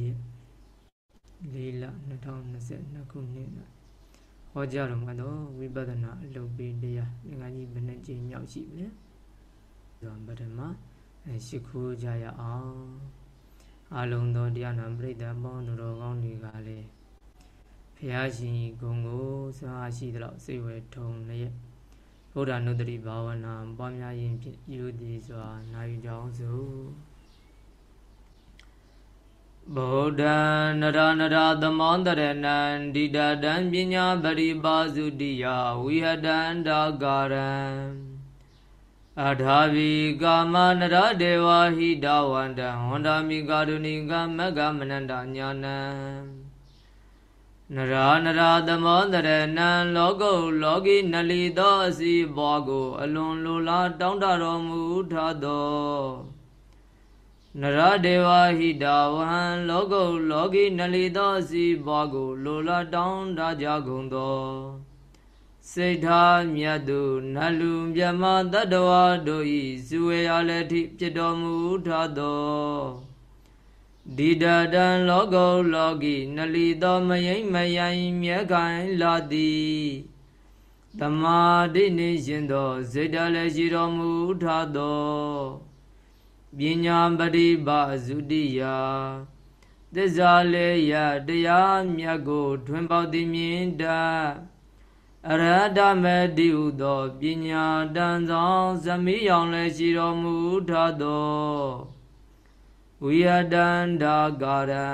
ရက်၄လ2022ခုနှစ်၌ဟောကြားတော်မူသောဝိပဿနာအလုပ်ပေးတရားသင်္ကန်းကြီးဘယ်နှကြိမ်မြောက်ရှိပြီလဲ။ဆိုပထမရှိခိုးကြရအောင်အလုံးသောတရားနာပရိသတ်ပေါင်းသူတော်ကောင်းတွေကလည်းဖះရှင်ဂုံကိုစွာရှိသလောက်စိတ်ဝဲထုံလျက်ဘုရားနုတ္တိဘာဝနာပွားများရင်ဖြင့်ယူသည်စွာနာယူကြောင်းစို့ ဗုဒ္ဓံနရနရသမောတရဏံဒိဋ္ဌတံပညာပရိပါစုတိယဝိဟတံဒါကာရံအထာဝီကာမနရဒေဝဟိတဝန္တံဝန္တာမိကာရုဏိကမဂ္ဂမနန္တညာနံနရာနရာသမောတရဏံလောကုလောကီနလီသောအစီဘွားကို အလွန်လိုလားတောင်းတတော်မူထသော နရဒေဝဟိတဝဟံလောကုလောကီနလီသောစီဘွားကိုလိုလားတောင်းတကြကုန်သောစိတ်ထားမြတ်သူနလူမြမတတ္တဝါတို့ဤဇူဝေရလည်းထိဖြစ်တော်မူထသောဒီတတံလောကုလောကီနလီသောမယိမ့်မယိုင်မြဲခိုင်လာသည်တမာတိနေရှင်သောစိတ်တလည်းရှိတော်မူထသော ပညာပရိပါစုတိယသစ္စာလေးရတရားမြတ်ကိုထွင်ပေါသည်မြင်တအရဟတမတိဟုသောပညာတန်ဆောင်ဇမိယောင်လည်းရှိတော်မူထသောဝိယတန္တာကာရံ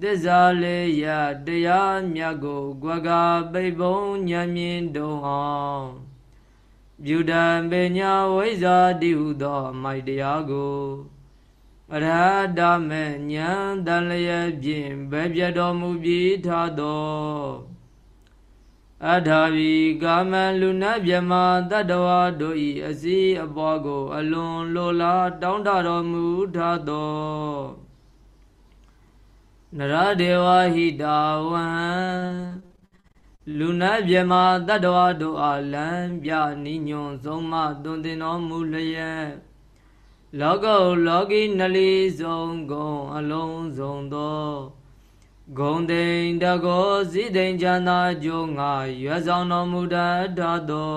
သစ္စာလေးရတရားမြတ်ကို ကွက်ကပိတ်ပုံညံမြင်တုံအောင် ပြုတံပညာဝိဇာတိဟုသော မိုက်တရားကိုအရဟတမေဉာဏ်တန်လျက်ဖြင့်ဘယ်ပြတော်မူပြီးထသောအထာဝီကာမလူနာမြမတတ္တဝါတို့ဤအစည်းအပေါ်ကို အလွန်လိုလားတောင်းတတော်မူထသောနရဒေဝဟိတဝံ လူနာမြမတတ္တဝါတို့အားလံပြနိညွန်ဆုံးမသွန်သင်တော်မူလျက်လောကုလောကီနလီဆုံးကုံအလုံးစုံသောဂုံတိန်တကောစည်းတိန်ချမ်းသာကြိုးငါရွယ်ဆောင်တော်မူတတ်သော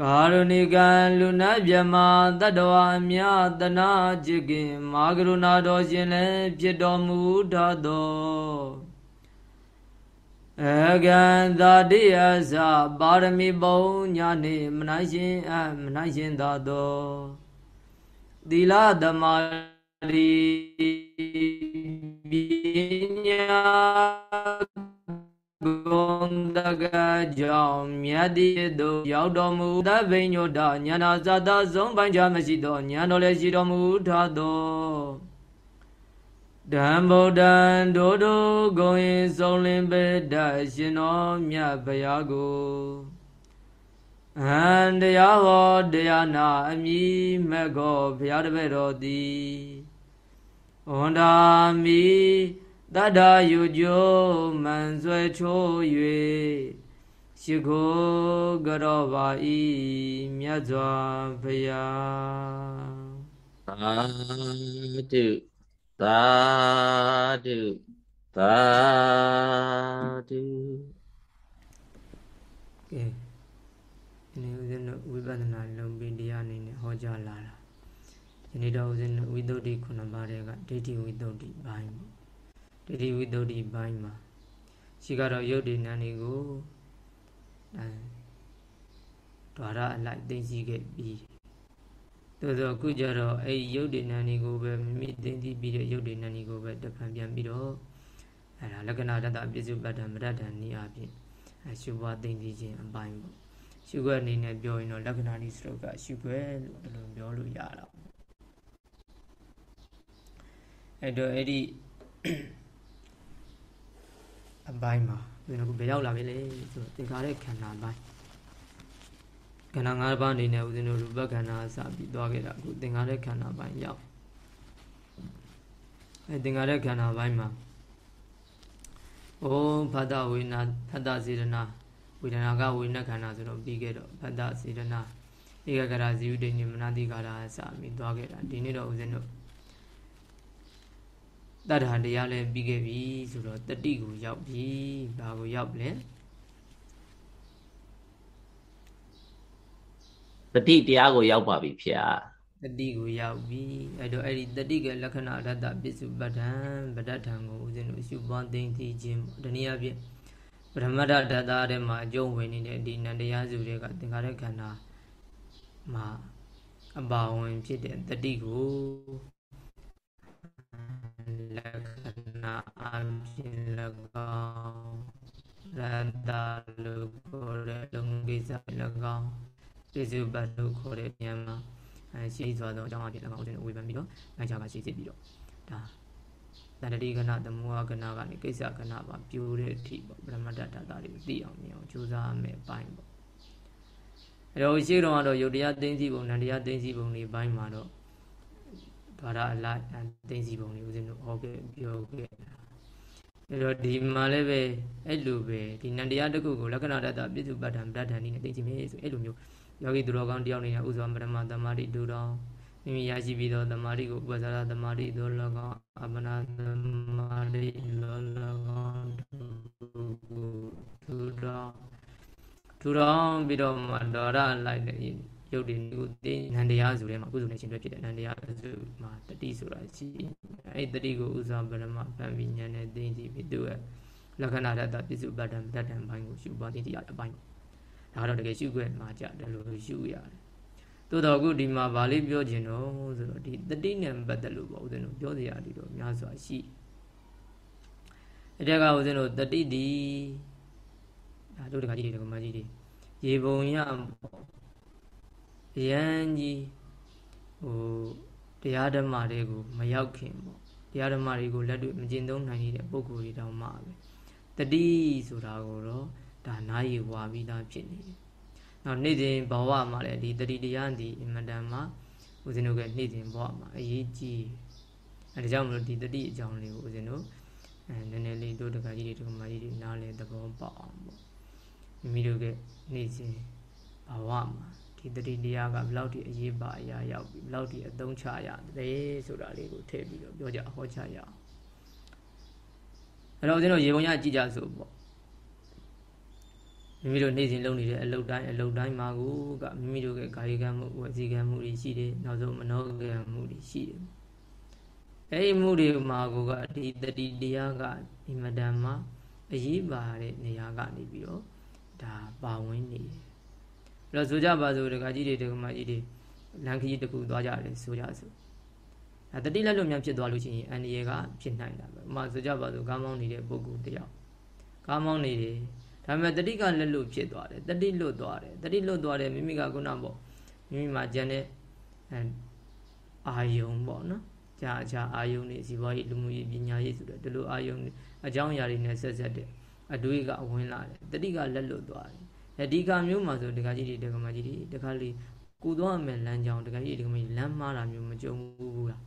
ကာရုဏိကံလူနာမြမတတ္တဝါမြတနာจิตကင်မာကရုဏာတော်ရှင်လည်းဖြစ်တော်မူတတ်သော အကံသာတိယသပါရမီပုံညာနေမနိုင်ရှင်အမနိုင်ရှင်သာသောသီလသမာဓိပညာဂုံတကကြောင့်မြတ်တိသို့ရောက်တော်မူသဗ္ဗညုတဉာဏဇာတဆုံးပိုင်းခြားမရှိသောဉာဏ်တော်လည်းရှိတော်မူထသော ဓမ္ဗုဒ္ဓံဒိုဒိုဂုံရင်ဆုံးလင်းပေတရှင်တော်မြတ်ဘုရားကိုအဟံတရားဟောတရားနာအမိမကောဘုရားတပည့်တော်သည်ဝန္ဒာမိတတ္တာယုကျိုးမန်ဆွဲချိုး၍ရှိခိုးကြောပါဤမြတ်စွာဘုရားသာတု သာဓုသာဓုကဲဒီနေ့ဦးဇင်းတို့ဝိပဿနာလုံးပင်တရားအနေနဲ့ဟောကြားလာတာဒီနေ့တော့ဦးဇင်းတို့ဝိသုဒ္ဓိခုနှစ်ပါးတွေကဒိဋ္ဌိဝိသုဒ္ဓိဘိုင်းပေါ့ဒိဋ္ဌိဝိသုဒ္ဓိဘိုင်းမှာရှိကတော့ယုတ်ဒီနန်းတွေကိုအဲဒွါရအလိုက်သိသိခဲ့ပြီး သို့သောအခုကြတော့အဲ့ဒီရုပ်တည်နံတွေကိုပဲမိမိသိသိပြီးတဲ့ရုပ်တည်နံတွေကိုပဲတဖန်ပြန်ပြီးတော့အဲ့ဒါလက္ခဏာတတပြစ္စုပ္ပတ္တမရတ္တနည်းအပြင်အရှုဘွားသိသိခြင်းအပိုင်းပေါ့ရှုခွက်အနေနဲ့ပြောရင်တော့လက္ခဏာဒီစရုပ်ကရှုခွက်လို့ဒီလိုပြောလို့ရတာပေါ့အဲ့တော့အဲ့ဒီအပိုင်းမှာဘယ်လိုဘယ်ရောက်လာပြီလဲဆိုတော့သင်္ခါရခန္ဓာပိုင်း ခန္ဓာ၅ပါးအနေနဲ့ဦးဇင်းတို့ရူပခန္ဓာအစပြီးသွားခဲ့တာအခုသင်္ခါရခန္ဓာပိုင်းရောက်အဲသင်္ခါရခန္ဓာပိုင်းမှာဩဖတ်တဝေနာဖတ်တစေရနာဝေဒနာကဝေနခန္ဓာဆိုတော့ပြီးခဲ့တော့ဖတ်တစေရနာဧကဂရဇီဝတိနိမနာတိကာရအစပြီးသွားခဲ့တာဒီနေ့တော့ဦးဇင်းတို့တတ္ထာတရားလည်းပြီးခဲ့ပြီဆိုတော့တတိကိုရောက်ပြီဘာကိုရောက်လဲ တတိတရားကိုရောက်ပါပြီဖေ။တတိကိုရောက်ပြီအဲ့တော့အဲ့ဒီတတိကလက္ခဏာရတ္တပစ္စုပ္ပတံဗဒ္ဒထံကိုဦးဇင်းတို့ရှုပွားသိသိခြင်းတနည်းအားဖြင့်ပရမတ္တဓာတ်သားထဲမှာအကျုံးဝင်နေတဲ့ဒီနန္တရားစုတွေကသင်္ခါရခန္ဓာမှာအပါဝင်ဖြစ်တဲ့တတိကိုလက္ခဏာအပြင်၎င်းရတ္တလို့ခေါ်တဲ့လုံကိစ္စ၎င်း ပြစ္စုပ္ပတ်လို့ခေါ်တဲ့ဉာဏ်မှာအဲရှိစွာသောအကြောင်းအဖြစ်၎င်းဦးဇင်းဝေဖန်ပြီးတော့နိုင်ချာကရှိစစ်ပြီးတော့ဒါတဏှတိကဏသမုဟကဏကနေကိစ္စကဏပါပြိုတဲ့အထိပေါ့ပရမတ္တဓာတ်တွေကိုသိအောင်မြင်အောင်ကြိုးစားမယ်အပိုင်းပေါ့အဲတော့ရှိတော့ကတော့ယုတ်တရားသိသိပုံနန္တရားသိသိပုံတွေဘိုင်းမှာတော့ဘာသာအလားသိသိပုံတွေဦးဇင်းတို့ဟောခဲ့ပြောခဲ့အဲတော့ဒီမှာလည်းပဲအဲ့လိုပဲဒီနန္တရားတစ်ခုကိုလက္ခဏာတတပြစ္စုပ္ပတ္ထံပဋ္ဌာန်နည်းနဲ့သိသိမယ်ဆိုအဲ့လိုမျိုး ယောဂီသူတော်ကောင်းတယောက်နေတဲ့ဥစွာပရမသမารိဒုတော်မိမိရရှိပြီးသောသမာဓိကိုဥပဇာရသမာဓိသော၎င်းအမနာသမာဓိလော၎င်းထူတော်ထူတော်ပြီးတော့မှဒေါရလိုက်တဲ့ရုပ်တည်ကိုသိနန္တရားဆိုတဲ့မှာကုသိုလ်နဲ့ရှင်တွဲဖြစ်တဲ့နန္တရားဆိုမှာတတိဆိုတာရှိအဲ့တတိကိုဥစွာပရမပံပညာနဲ့သိသိပြီးသူ့ရဲ့လက္ခဏာတတပြစ္စုပ္ပတ္တံတတ္တံဘိုင်းကိုရှုပွားသိသိရတဲ့အပိုင်း ဒါတော့တကယ်ရှုခွင့်မှာကြတယ်လို့ရှုရတယ်သို့တော့အခုဒီမှာဗာလေးပြောခြင်းတော့ဆိုတော့ဒီတတိနဲ့ပတ်သက်လို့ပေါ့ဦးဇင်းတို့ပြောစရာဒီတော့များစွာရှိအဲ့ဒါကဦးဇင်းတို့တတိဒီဒါတို့တခါကြီးတွေကမကြီးတွေရေပုံရပေါ့ရန်ကြီးဟိုတရားဓမ္မတွေကိုမရောက်ခင်ပေါ့တရားဓမ္မတွေကိုလက်တွေ့မကျင့်သုံးနိုင်တဲ့ပုဂ္ဂိုလ်တွေတောင်မှပဲတတိဆိုတာကိုတော့ ဒါနာယီဝါပြီးသားဖြစ်နေတယ်။နောက်နေ့စဉ်ဘဝမှာလည်းဒီတတိတရားဒီအမတန်မှာဦးဇင်းတို့ကနေ့စဉ်ဘဝမှာအရေးကြီးအဲဒါကြောင့်မလို့ဒီတတိအကြောင်းလေးကိုဦးဇင်းတို့အဲနည်းနည်းလေးတို့တကကြီးတွေဒီကမာကြီးတွေနားလည်သဘောပေါက်အောင်ပေါ့မိမိတို့ကနေ့စဉ်ဘဝမှာဒီတတိတရားကဘယ်လောက်ထိအရေးပါအရာရောက်ပြီဘယ်လောက်ထိအသုံးချရတယ်ဆိုတာလေးကိုထည့်ပြီးတော့ပြောကြဟောချရအောင်အဲ့တော့ဦးဇင်းတို့ရေပုံရကြည့်ကြစို့ပေါ့ မိမိတို့နေ့စဉ်လုပ်နေတဲ့အလုပ်တိုင်းအလုပ်တိုင်းမှာကိုကမိမိတို့ရဲ့ကာယကံမှုဝစီကံမှုတွေရှိတယ်နောက်ဆုံးမနောကံမှုတွေရှိတယ်အဲဒီမှုတွေမှာကိုကဒီတတိတရားကဒီမတန်မှာအရေးပါတဲ့နေရာကနေပြီးတော့ဒါပါဝင်နေတယ်အဲ့တော့ဆိုကြပါစို့တကကြီးတွေတကမကြီးတွေလမ်းခကြီးတစ်ခုသွားကြတယ်ဆိုကြစို့အဲတတိလက်လွတ်မြန်ဖြစ်သွားလို့ရှိရင်အန္တရာယ်ကဖြစ်နိုင်တာပဲဥမာဆိုကြပါစို့ကားမောင်းနေတဲ့ပုဂ္ဂိုလ်တယောက်ကားမောင်းနေတယ် ဒါပေမဲ့တတိကလက်လွတ်ဖြစ်သွားတယ်တတိလွတ်သွားတယ်တတိလွတ်သွားတယ်မိမိကခုနပေါ့မိမိမှာကျန်တဲ့အာယုံပေါ့နော်ကြာကြာအာယုံနေစီပွားရေးလူမှုရေးပညာရေးဆိုတဲ့ဒီလိုအာယုံအကြောင်းအရာတွေနဲ့ဆက်ဆက်တဲ့အတွေးကဝင်လာတယ်တတိကလက်လွတ်သွားတယ်အဲဒီကမျိုးမှာဆိုဒကာကြီးတွေဒကာမကြီးတွေတခါလေကိုသွားမယ်လမ်းကြောင်းဒကာကြီးဒကာမကြီးလမ်းမားတာမျိုးမကြုံဘူးလား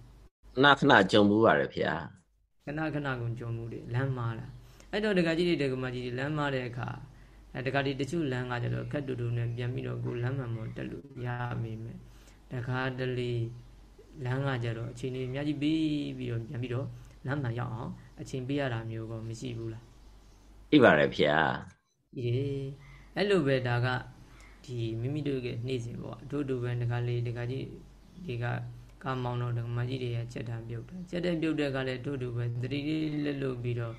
ခဏခဏကြုံဘူးပါတယ်ဗျာခဏခဏကုန်ကြုံမှုတွေလမ်းမားတာ အဲ့တော့ဒကာကြီးတွေဒကာမကြီးတွေလမ်းမားတဲ့အခါအဲဒကာတွေတချို့လမ်းကကျတော့ခက်တူတူနဲ့ပြန်ပြီးတော့ကိုလမ်းမှန်မတက်လို့ရမိမယ်ဒကာတလေလမ်းကကျတော့အချိန်လေးအများကြီးပြီးပြီးတော့ပြန်ပြီးတော့လမ်းမှန်ရောက်အောင်အချိန်ပေးရတာမျိုးကောမရှိဘူးလားပြပါတယ်ဗျာအေးအဲ့လိုပဲဒါကဒီမိမိတို့ရဲ့နေ့စဉ်ပေါ့အတူတူပဲဒကာလေးဒကာကြီးဒီကကာမောင်တော်ဒကမကြီးတွေရဲ့ချက်တံပြုတ်တယ်ချက်တံပြုတ်တဲ့ကလည်းတို့တူပဲသတိလေးလက်လို့ပြီးတော့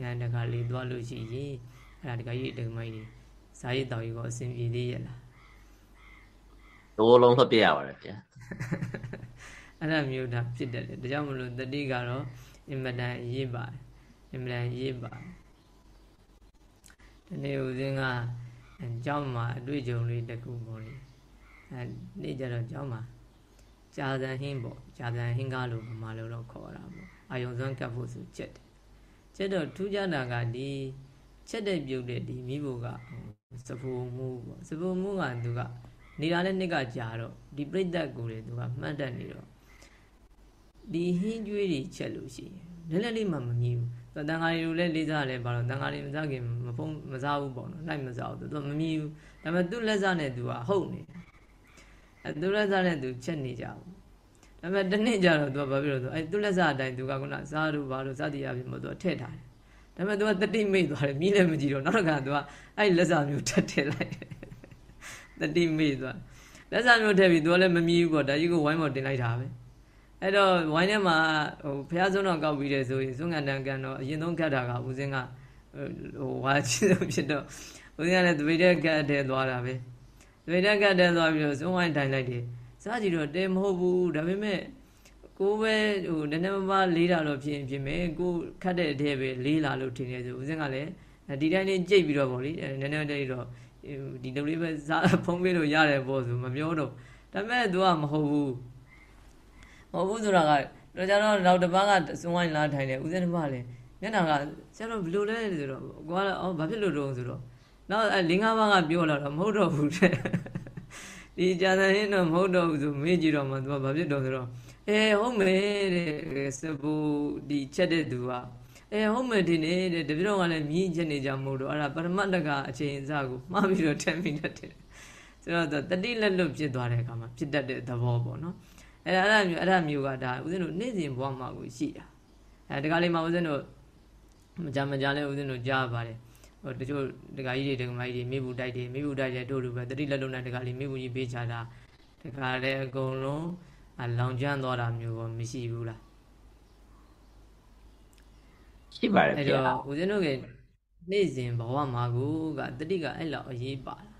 ညာတကလေးသွားလို့ရှိရင်အဲ့ဒါတကကြီးတကမကြီးဇာရိတောင်ကြီးကိုအစဉ်ပြေသေးရဲ့လားတိုးလုံးလှပြရပါတယ်ဗျာအဲ့ဒါမျိုးဒါဖြစ်တယ်ဒါကြောင့်မလို့တတိကတော့အင်မတန်ရေးပါတယ်အင်မတန်ရေးပါတယ်ဒီနေ့ဦးစင်းကကျောင်းမှာအတွေ့အကြုံလေးတစ်ခုပေါ့လေအဲနေ့ကျတော့ကျောင်းမှာကြာဇန်ဟင်းပေါ့ကြာဇန်ဟင်းကားလို့ဗမာလိုတော့ခေါ်တာပေါ့အာယုံစွမ်းကပ်ဖို့ဆိုချက်တယ် ချက်တော့ထူးခြားတာကဒီချက်တဲ့ပြုတ်တဲ့ဒီမိဖို့ကစပူမှုပေါ့စပူမှုကသူကနေတာနဲ့နှစ်ကကြာတော့ဒီပြိတ္တကိုလေသူကမှတ်တတ်နေတော့ဒီဟင်းကျွေးတွေချက်လို့ရှိရင်လည်းလည်းလေးမှမမြည်ဘူးတန်ဃာတွေလည်းလေးစားလည်းပါတော့တန်ဃာတွေမစားခင်မဖုံးမစားဘူးပေါ့နော်လိုက်မစားဘူးသူကမမြည်ဘူးဒါပေမဲ့သူ့လက်စားနဲ့သူကဟုတ်နေတယ်အဲသူ့လက်စားနဲ့သူချက်နေကြဘူး ဒါပေမဲ့တစ်နှစ်ကြာတော့သူကဘာဖြစ်လို့ဆိုအဲသူလက်စားအတိုင်းသူကခုနစားလို့ဘာလို့စသည်အပြင်မို့သူကထည့်ထားတယ်ဒါပေမဲ့သူကတတိမိတ်သွားတယ်မြည်လည်းမကြည့်တော့နောက်တစ်ခါသူကအဲ့လက်စားမျိုးထပ်ထည့်လိုက်တတိမိတ်သွားလက်စားမျိုးထည့်ပြီးသူကလည်းမမြည်ဘူးပေါ့ဒါကြီးကိုဝိုင်းပေါ်တင်လိုက်တာပဲအဲ့တော့ဝိုင်းထဲမှာဟိုဖះဆုံးတော့ကောက်ပြီးတယ်ဆိုရင်စွန့်ကန်တန်ကန်တော့အရင်ဆုံးခတ်တာကဦးစင်းကဟိုဝါချစ်ဆုံးဖြစ်တော့ဦးစင်းကလည်းတပိတဲ့ကတ်တဲ့သွားတာပဲတပိတဲ့ကတ်တဲ့သွားပြီးတော့စွန့်ဝိုင်းထိုင်လိုက်တယ် စားကြည့်တော့တဲမဟုတ်ဘူးဒါပေမဲ့ကိုပဲဟိုနည်းနည်းမမလေးတာတော့ဖြစ်ဖြစ်မယ်ကိုခတ်တဲ့အထက်ပဲလေးလာလို့ထင်နေဆိုဦးစင်းကလည်းဒီတိုင်းလေးကြိတ်ပြီးတော့ဗောလေနည်းနည်းတည်းတော့ဒီလိုလေးပဲစားဖုံးပေးလို့ရတယ်ပေါ့ဆိုမပြောတော့ဒါပေမဲ့ तू ကမဟုတ်ဘူးမဟုတ်ဘူးဆိုတာကတော့ကျတော့နောက်တစ်ပတ်ကစွန်ဝိုင်းလာထိုင်တယ်ဦးစင်းတစ်ပတ်လည်းမျက်နှာကဆရာတော်ဘယ်လိုလဲဆိုတော့ကိုကလည်းအော်ဘာဖြစ်လို့တော့ဆိုတော့နောက်အဲ၄၅ပါးကပြောလာတော့မဟုတ်တော့ဘူးတဲ့ ဒီကြာသရင်တော့မဟုတ်တော့ဘူးဆိုမေးကြည့်တော့မှသူကဘာဖြစ်တော့ဆိုတော့အဲဟုတ်မယ်တဲ့စပူဒီချက်တဲ့သူကအဲဟုတ်မယ်ဒီနေတဲ့တပြည့်တော့ကလည်းမြင်းချက်နေကြမဟုတ်တော့အဲ့ဒါပရမတ္တကအချိန်အစကိုမှားပြီးတော့ထပ်ပြီးတတ်တယ်ဆိုတော့တတိလက်လွတ်ဖြစ်သွားတဲ့အခါမှာဖြစ်တတ်တဲ့သဘောပေါ့နော်အဲ့ဒါအဲ့ဒါမျိုးအဲ့ဒါမျိုးကဒါဦးဇင်းတို့နေ့စဉ်ဘဝမှာကိုရှိတာအဲတခါလေးမှာဦးဇင်းတို့မကြမကြလဲဦးဇင်းတို့ကြားပါတယ်ဟို တချို့ဒကာကြီးတွေဒကာမကြီးတွေမိဘူးတိုက်တယ်မိဘူးတိုက်တယ်တို့လိုပဲတတိလက်လုံးနဲ့ဒကာလေးမိဘူးကြီးပေးချတာဒကာလည်းအကုန်လုံးအလောင်ကျွမ်းသွားတာမျိုးကိုမရှိဘူးလားရှိပါတယ်အဲ့တော့ဦးဇင်းတို့ကနေ့စဉ်ဘဝမှာကိုကတတိကအဲ့လောက်အရေးပါတာ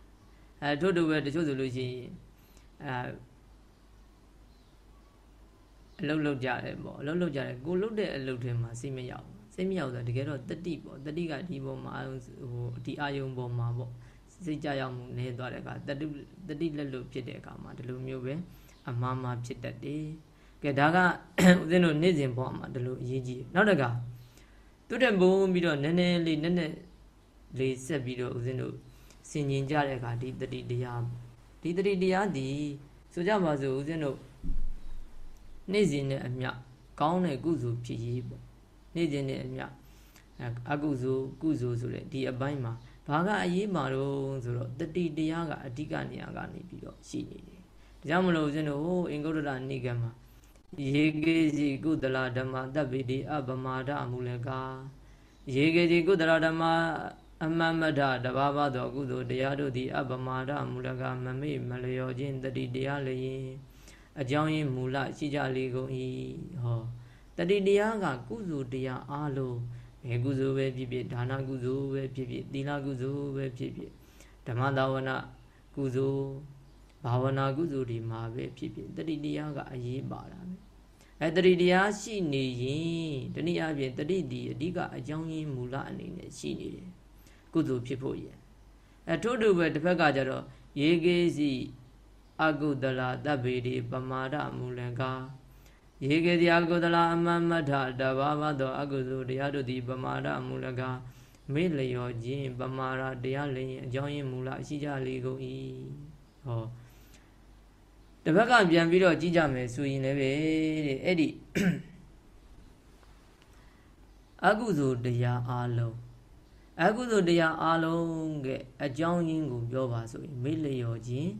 အဲတို့တို့ပဲတချို့ဆိုလို့ရှိရင်အဲအလုတ်လုတ်ကြတယ်ပေါ့အလုတ်လုတ်ကြတယ်ကိုလုတ်တဲ့အလုတ်ထဲမှာစိတ်မရောက် စိတ်မရောက်ဆိုတကယ်တော့တတိပေါ့တတိကဒီပေါ်မှာဟိုဒီအာယုံပေါ်မှာပေါ့စိတ်ကြရောက်မှုနေသွားတဲ့အခါတတိတတိလက်လို့ဖြစ်တဲ့အခါမှာဒီလိုမျိုးပဲအမှားမှားဖြစ်တတ်တယ်ကဲဒါကဦးဇင်းတို့နေ့စဉ်ပေါ်မှာဒီလိုအရေးကြီးနောက်တကသူတက်ဘုံပြီးတော့နည်းနည်းလေးနည်းနည်းလေးဆက်ပြီးတော့ဦးဇင်းတို့ဆင်ញင်ကြတဲ့အခါဒီတတိတရားဒီတတိတရားဒီဆိုကြပါစို့ဦးဇင်းတို့နေ့စဉ်နဲ့အမျှကောင်းတဲ့ကုသိုလ်ဖြစ်ရေးပေါ့ နေ့စဉ်နဲ့အမျှအကုသိုလ်ကုသိုလ်ဆိုတဲ့ဒီအပိုင်းမှာဘာကအရေးမှာတော့ဆိုတော့တတိတရားကအဓိကနေရာကနေပြီးတော့ရှိနေတယ်ဒါကြောင့်မလို့ဦးဇင်းတို့ဟိုအင်္ဂုတ္တရနိကမှာယေကေစီကုသလဓမ္မတပ်ပိတိအပမာဒအမူလကယေကေစီကုသလဓမ္မအမမဒတဘာဝသောကုသိုလ်တရားတို့သည်အပမာဒမူလကမမေ့မလျော်ခြင်းတတိတရားလျင်အကြောင်းရင်းမူလရှိကြလေကုန်၏ဟော တတိတရားကကုသိုလ်တရားအားလုံးဘယ်ကုသိုလ်ပဲဖြစ်ဖြစ်ဒါနကုသိုလ်ပဲဖြစ်ဖြစ်သီလကုသိုလ်ပဲဖြစ်ဖြစ်ဓမ္မသာဝနာကုသိုလ်ဘာဝနာကုသိုလ်တွေမှာပဲဖြစ်ဖြစ်တတိတရားကအရေးပါတာပဲအဲတတိတရားရှိနေရင်တနည်းအားဖြင့်တတိဒီအဓိကအကြောင်းရင်းမူလအနေနဲ့ရှိနေတယ်ကုသိုလ်ဖြစ်ဖို့ရအဲထို့တူပဲတစ်ဖက်ကကျတော့ယေကေစီအကုဒလာတပ်ပေဒီပမာဒမူလင်ကာ ယေကေတိအကုဒလာအမမထတဘာဝသောအကုသိုလ်တရားတို့သည်ပမာဒမူလကာမေ့လျော်ခြင်းပမာဒတရားလျင်အကြောင်းရင်းမူလရှိကြလေကုန်၏ဟောတစ်ဖက်ကပြန်ပြီးတော့ကြည့်ကြမယ်ဆိုရင်လည်းပဲတဲ့အဲ့ဒီအကုသိုလ်တရားအလုံးအကုသိုလ်တရားအလုံးကအကြောင်းရင်းကိုပြောပါဆိုရင်မေ့လျော်ခြင်း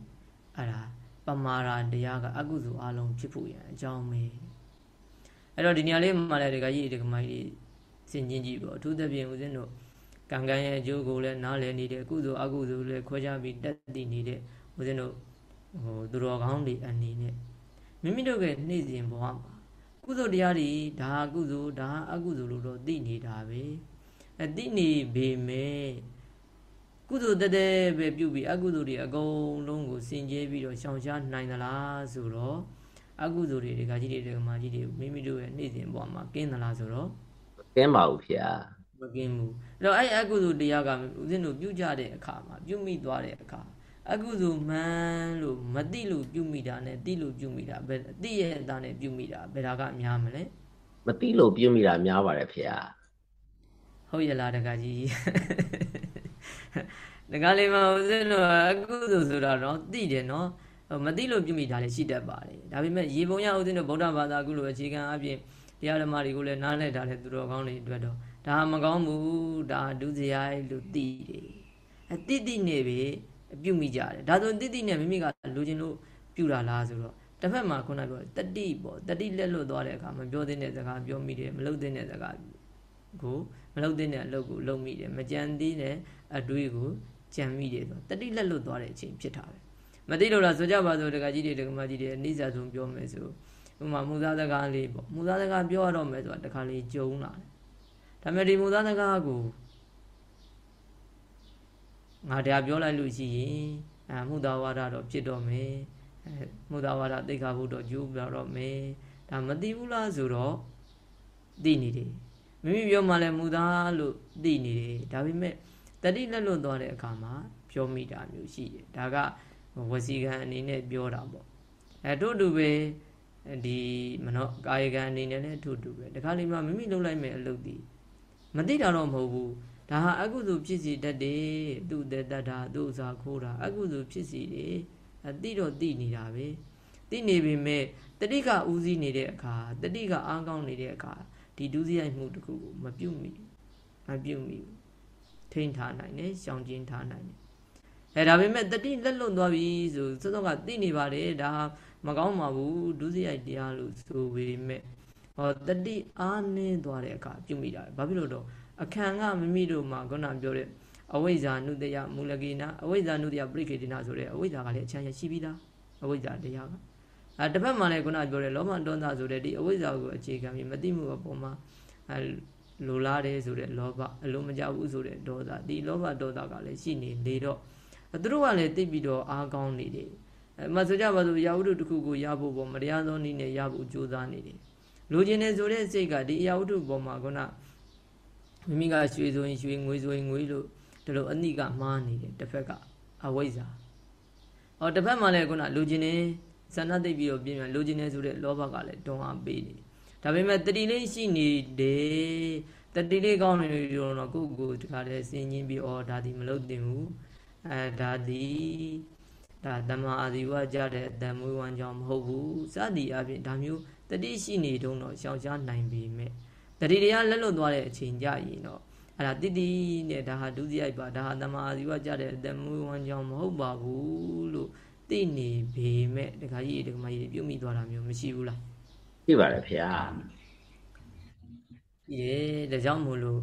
အဲ့ဒါပမာရာတရားကအကုသိုလ်အလုံးဖြစ်ဖို့ရန်အကြောင်းပဲ အဲ့တော့ဒီနေရာလေးမှာလည်းဒကာကြီးဒကာမကြီးစင်ချင်းကြည့်ပေါ့အထူးသဖြင့်ဦးဇင်းတို့ကံကံရဲ့အကျိုးကိုလည်းနားလည်နေတယ်ကုသိုလ်အကုသိုလ်လည်းခွဲခြားပြီးတက်တည်နေတဲ့ဦးဇင်းတို့ဟိုသူတော်ကောင်းတွေအနေနဲ့မိမိတို့ရဲ့နေ့စဉ်ဘဝမှာကုသိုလ်တရားတွေဒါကုသိုလ်ဒါအကုသိုလ်လို့တော့သိနေတာပဲအသိနေပေမဲ့ကုသိုလ်တည်းပဲပြုပြီးအကုသိုလ်တွေအကုန်လုံးကိုစင်ကြဲပြီးတော့ရှောင်ရှားနိုင်သလားဆိုတော့ အကုသိုလ်တွေဒကာကြီးတွေဒကာမကြီးတွေမိမိတို့ရဲ့နေ့စဉ်ဘဝမှာကင်းသလားဆိုတော့ကင်းပါဘူးဖေ။မကင်းဘူး။အဲ့တော့အဲ့အကုသိုလ်တရားကဦးဇင်းတို့ပြုကြတဲ့အခါမှာပြုမိသွားတဲ့အခါအကုသိုလ်မှန်လို့မသိလို့ပြုမိတာနဲ့သိလို့ပြုမိတာဘယ်သိရဲ့အသားနဲ့ပြုမိတာဘယ်တာကအများမလဲမသိလို့ပြုမိတာများပါတယ်ဖေ။ဟုတ်ရလားတကကြီး။တကလေးမဦးဇင်းတို့အကုသိုလ်ဆိုတာတော့သိတယ်နော်။ မသိလို့ပြုမိတာလည်းရှိတတ်ပါတယ်။ဒါပေမဲ့ရေပုံရဦးဇင်းတို့ဗုဒ္ဓဘာသာကုလို့အခြေခံအပြင်တရားဓမ္မတွေကိုလည်းနားလည်တာလည်းသူတော်ကောင်းတွေအတွက်တော့ဒါမကောင်းဘူးဒါဒုစရိုက်လို့သိတယ်။အတိတိနေပြီပြုမိကြတယ်ဒါဆိုတိတိနဲ့မိမိကလိုချင်လို့ပြုတာလားဆိုတော့တစ်ဖက်မှာခုနပြောတတိပေါ့တတိလက်လွတ်သွားတဲ့အခါမပြောသင့်တဲ့စကားပြောမိတယ်မလုပ်သင့်တဲ့စကားကိုမလုပ်သင့်တဲ့အလုပ်ကိုလုပ်မိတယ်မကြံသေးတဲ့အတွေးကိုကြံမိတယ်ဆိုတတိလက်လွတ်သွားတဲ့အချိန်ဖြစ်တာပဲ မသိလို့လားဆိုကြပါစို့တကကြီးတွေတကမကြီးတွေအနည်းစားဆုံးပြောမယ်ဆိုဥမာမူသားစကားလေးပေါ့မူသားစကားပြောရတော့မယ်ဆိုတာတခါလေးကြုံလာတယ်ဒါပေမဲ့ဒီမူသားစကားကိုငါတရားပြောလိုက်လို့ရှိရင်အမှုသာဝါဒတော့ဖြစ်တော့မယ်အဲမှုသာဝါဒသိက္ခာပုဒ်တော့ကျိုးပြောတော့မယ်ဒါမသိဘူးလားဆိုတော့သိနေတယ်မိမိပြောမှလည်းမူသားလို့သိနေတယ်ဒါပေမဲ့တတိလက်လွတ်သွားတဲ့အခါမှာပြောမိတာမျိုးရှိတယ်ဒါက ဝစီကံအနေနဲ့ပြောတာပေါ့အဲတို့တူပဲဒီမနောကာယကံအနေနဲ့လည်းတို့တူပဲတခါလေးမှမိမိလုပ်လိုက်မယ်အလုပ်ဒီမသိတာတော့မဟုတ်ဘူးဒါဟာအကုသိုလ်ဖြစ်စီတတ်တယ်သူ့တဲ့တတ်တာသူ့ဥစားခိုးတာအကုသိုလ်ဖြစ်စီတယ်အတိတော့တိနေတာပဲတိနေပေမဲ့တတိကဦးစီးနေတဲ့အခါတတိကအားကောင်းနေတဲ့အခါဒီဒုစရိုက်မှုတစ်ခုကိုမပြုတ်မိမပြုတ်မိထိန်းထားနိုင်တယ်ရှောင်ကျဉ်ထားနိုင်တယ် အဲဒါပေမဲ့တတိလက်လွတ်သွားပြီဆိုစောစောကသိနေပါတယ်ဒါမကောင်းပါဘူးဒုစရိုက်တရားလို့ဆိုပေမဲ့ဟောတတိအားနည်းသွားတဲ့အခါပြုတ်မိတာဘာဖြစ်လို့တော့အခန့်ကမိမိတို့မှာခုနပြောတဲ့အဝိဇ္ဇာနုတယမူလကေနအဝိဇ္ဇာနုတယပရိခေတိနာဆိုတဲ့အဝိဇ္ဇာကလည်းအချမ်းရရှိပြီးသားအဝိဇ္ဇာတရားကအဲတစ်ဖက်မှာလည်းခုနပြောတဲ့လောဘဒေါသဆိုတဲ့ဒီအဝိဇ္ဇာကိုအခြေခံပြီးမသိမှုအပေါ်မှာအဲလိုလားတယ်ဆိုတဲ့လောဘအလိုမကျဘူးဆိုတဲ့ဒေါသဒီလောဘဒေါသကလည်းရှိနေလေတော့ သူတို့ကလည်းသိပြီးတော့အားကောင်းနေတယ်အဲမဆိုကြပါစို့ရာဝတ္ထုတစ်ခုကိုရဖို့ပေါ့မတရားသောနည်းနဲ့ရဖို့ကြိုးစားနေတယ်လိုချင်တယ်ဆိုတဲ့စိတ်ကဒီရာဝတ္ထုပေါ်မှာခုနမိမိကရွှေဆိုရင်ရွှေငွေဆိုရင်ငွေလို့ဒီလိုအနိကမှားနေတယ်တစ်ဖက်ကအဝိဇ္ဇာဟောတစ်ဖက်မှာလည်းခုနလူချင်းနေဇဏသိပ်ပြီးတော့ပြင်းပြန်လူချင်းနေဆိုတဲ့လောဘကလည်းတွန်းအားပေးနေဒါပေမဲ့တတိလေးရှိနေတယ်တတိလေးကောင်းနေလို့တော့ကိုယ့်ကိုယ်တခါတည်းစဉ်းကျင်ပြီးဩဒါဒီမလုပ်တင်ဘူး အဲဒါဒီဒါတမအာဇီဝကြတဲ့အတန်မွေးဝမ်းကြောင့်မဟုတ်ဘူးစသည်အပြင်ဒါမျိုးတတိရှိနေတုံးတော့ရှောင်ရှားနိုင်ပေမဲ့တတိတရားလက်လွတ်သွားတဲ့အချိန်ကြရင်တော့အဲ့ဒါတိတိနဲ့ဒါဟာဒုစရိုက်ပါဒါဟာတမအာဇီဝကြတဲ့အတမွေးဝမ်းကြောင်းမဟုတ်ပါဘူးလို့သိနေပေမဲ့တခါကြီးတခါမကြီးပြုတ်မိသွားတာမျိုးမရှိဘူးလားရှိပါတယ်ဖေဟာယေဒါကြောင့်မို့လို့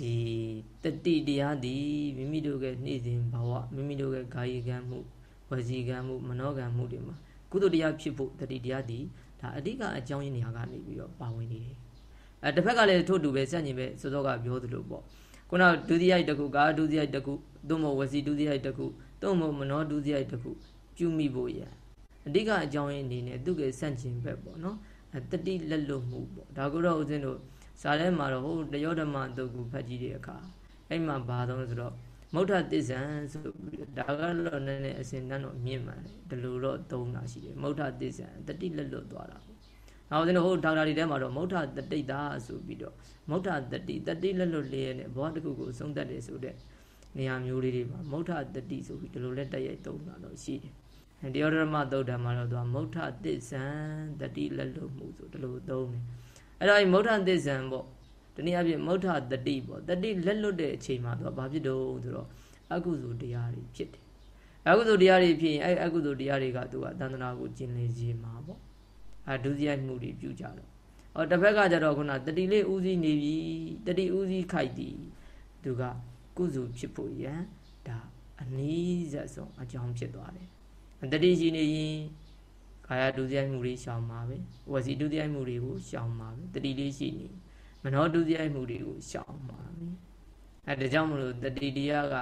ဒီတတိတရားသည်မိမိတို့ရဲ့နေ့စဉ်ဘဝမိမိတို့ရဲ့ကာယကံမှုဝစီကံမှုမနောကံမှုတွေမှာကုသိုလ်တရားဖြစ်ဖို့တတိတရားသည်ဒါအဓိကအကြောင်းရင်းနေရာကနေပြီးတော့ပါဝင်နေတယ်အဲတစ်ဖက်ကလည်းထို့တူပဲစက်ညင်ပဲစောစောကပြောသလိုပေါ့ခုနဒုတိယတခုကာဒုတိယတခုသို့မဟုတ်ဝစီဒုတိယတခုသို့မဟုတ်မနောဒုတိယတခုပြုမိဖို့ရအဓိကအကြောင်းရင်းအနေနဲ့သူကစန့်ကျင်ဘက်ပေါ့နော်အဲတတိလက်လွတ်မှုပေါ့ဒါကိုတော့ဦးဇင်းတို့ ဇာထဲမှာတော့ဟိုတယောဓမ္မတုတ်ကူဖတ်ကြည့်တဲ့အခါအဲ့မှာဘာသုံးဆိုတော့မௌထတစ္ဆံဆိုပြီးဒါကတော့နည်းနည်းအစဉ်တန်းတော့မြင့်မှန်တယ်ဒီလိုတော့သုံးတာရှိတယ်မௌထတစ္ဆံတတိလက်လွတ်သွားတာနောက်ဦးဇင်းတို့ဟိုဒေါက်တာတွေထဲမှာတော့မௌထတတိတာဆိုပြီးတော့မௌထတတိတတိလက်လွတ်လေးနဲ့ဘဝတစ်ခုကိုဆုံးသက်တယ်ဆိုတဲ့နေရာမျိုးလေးတွေမှာမௌထတတိဆိုပြီးဒီလိုလက်တက်ရိုက်သုံးတာတော့ရှိတယ်။တရားဓမ္မသုတ်ဓမ္မတော့သူကမௌထသစ္ဆံတတိလက်လွတ်မှုဆိုဒီလိုသုံးတယ်။ အဲ့တော့မௌထသစ္ဆံပေါ့တနည်းအားဖြင့်မௌထတတိပေါ့တတိလက်လွတ်တဲ့အချိန်မှာသူကဘာဖြစ်တော့ဆိုတော့အကုသိုလ်တရားတွေဖြစ်တယ်။အကုသိုလ်တရားတွေဖြစ်ရင်အဲ့အကုသိုလ်တရားတွေကသူကသန္တနာကိုကျင်လေစေမှာပေါ့။အဲဒုစရိုက်မှုတွေပြုကြတော့။အော်တစ်ဖက်ကကြတော့ခုနတတိလေးဥစည်းနေပြီတတိဥစည်းခိုက်သည်သူကကုစုဖြစ်ဖို့ရန်ဒါအနည်းဆက်ဆုံးအကြောင်းဖြစ်သွားတယ်တတိရှိနေရင် ကာယဒုစရိုက်မှုတွေရှောင်ပါပဲဝစီဒုစရိုက်မှုတွေကိုရှောင်ပါပဲတတိလေးရှိနေမနောဒုစရိုက်မှုတွေကိုရှောင်ပါပဲအဲဒါကြောင့်မလို့တတိတရားက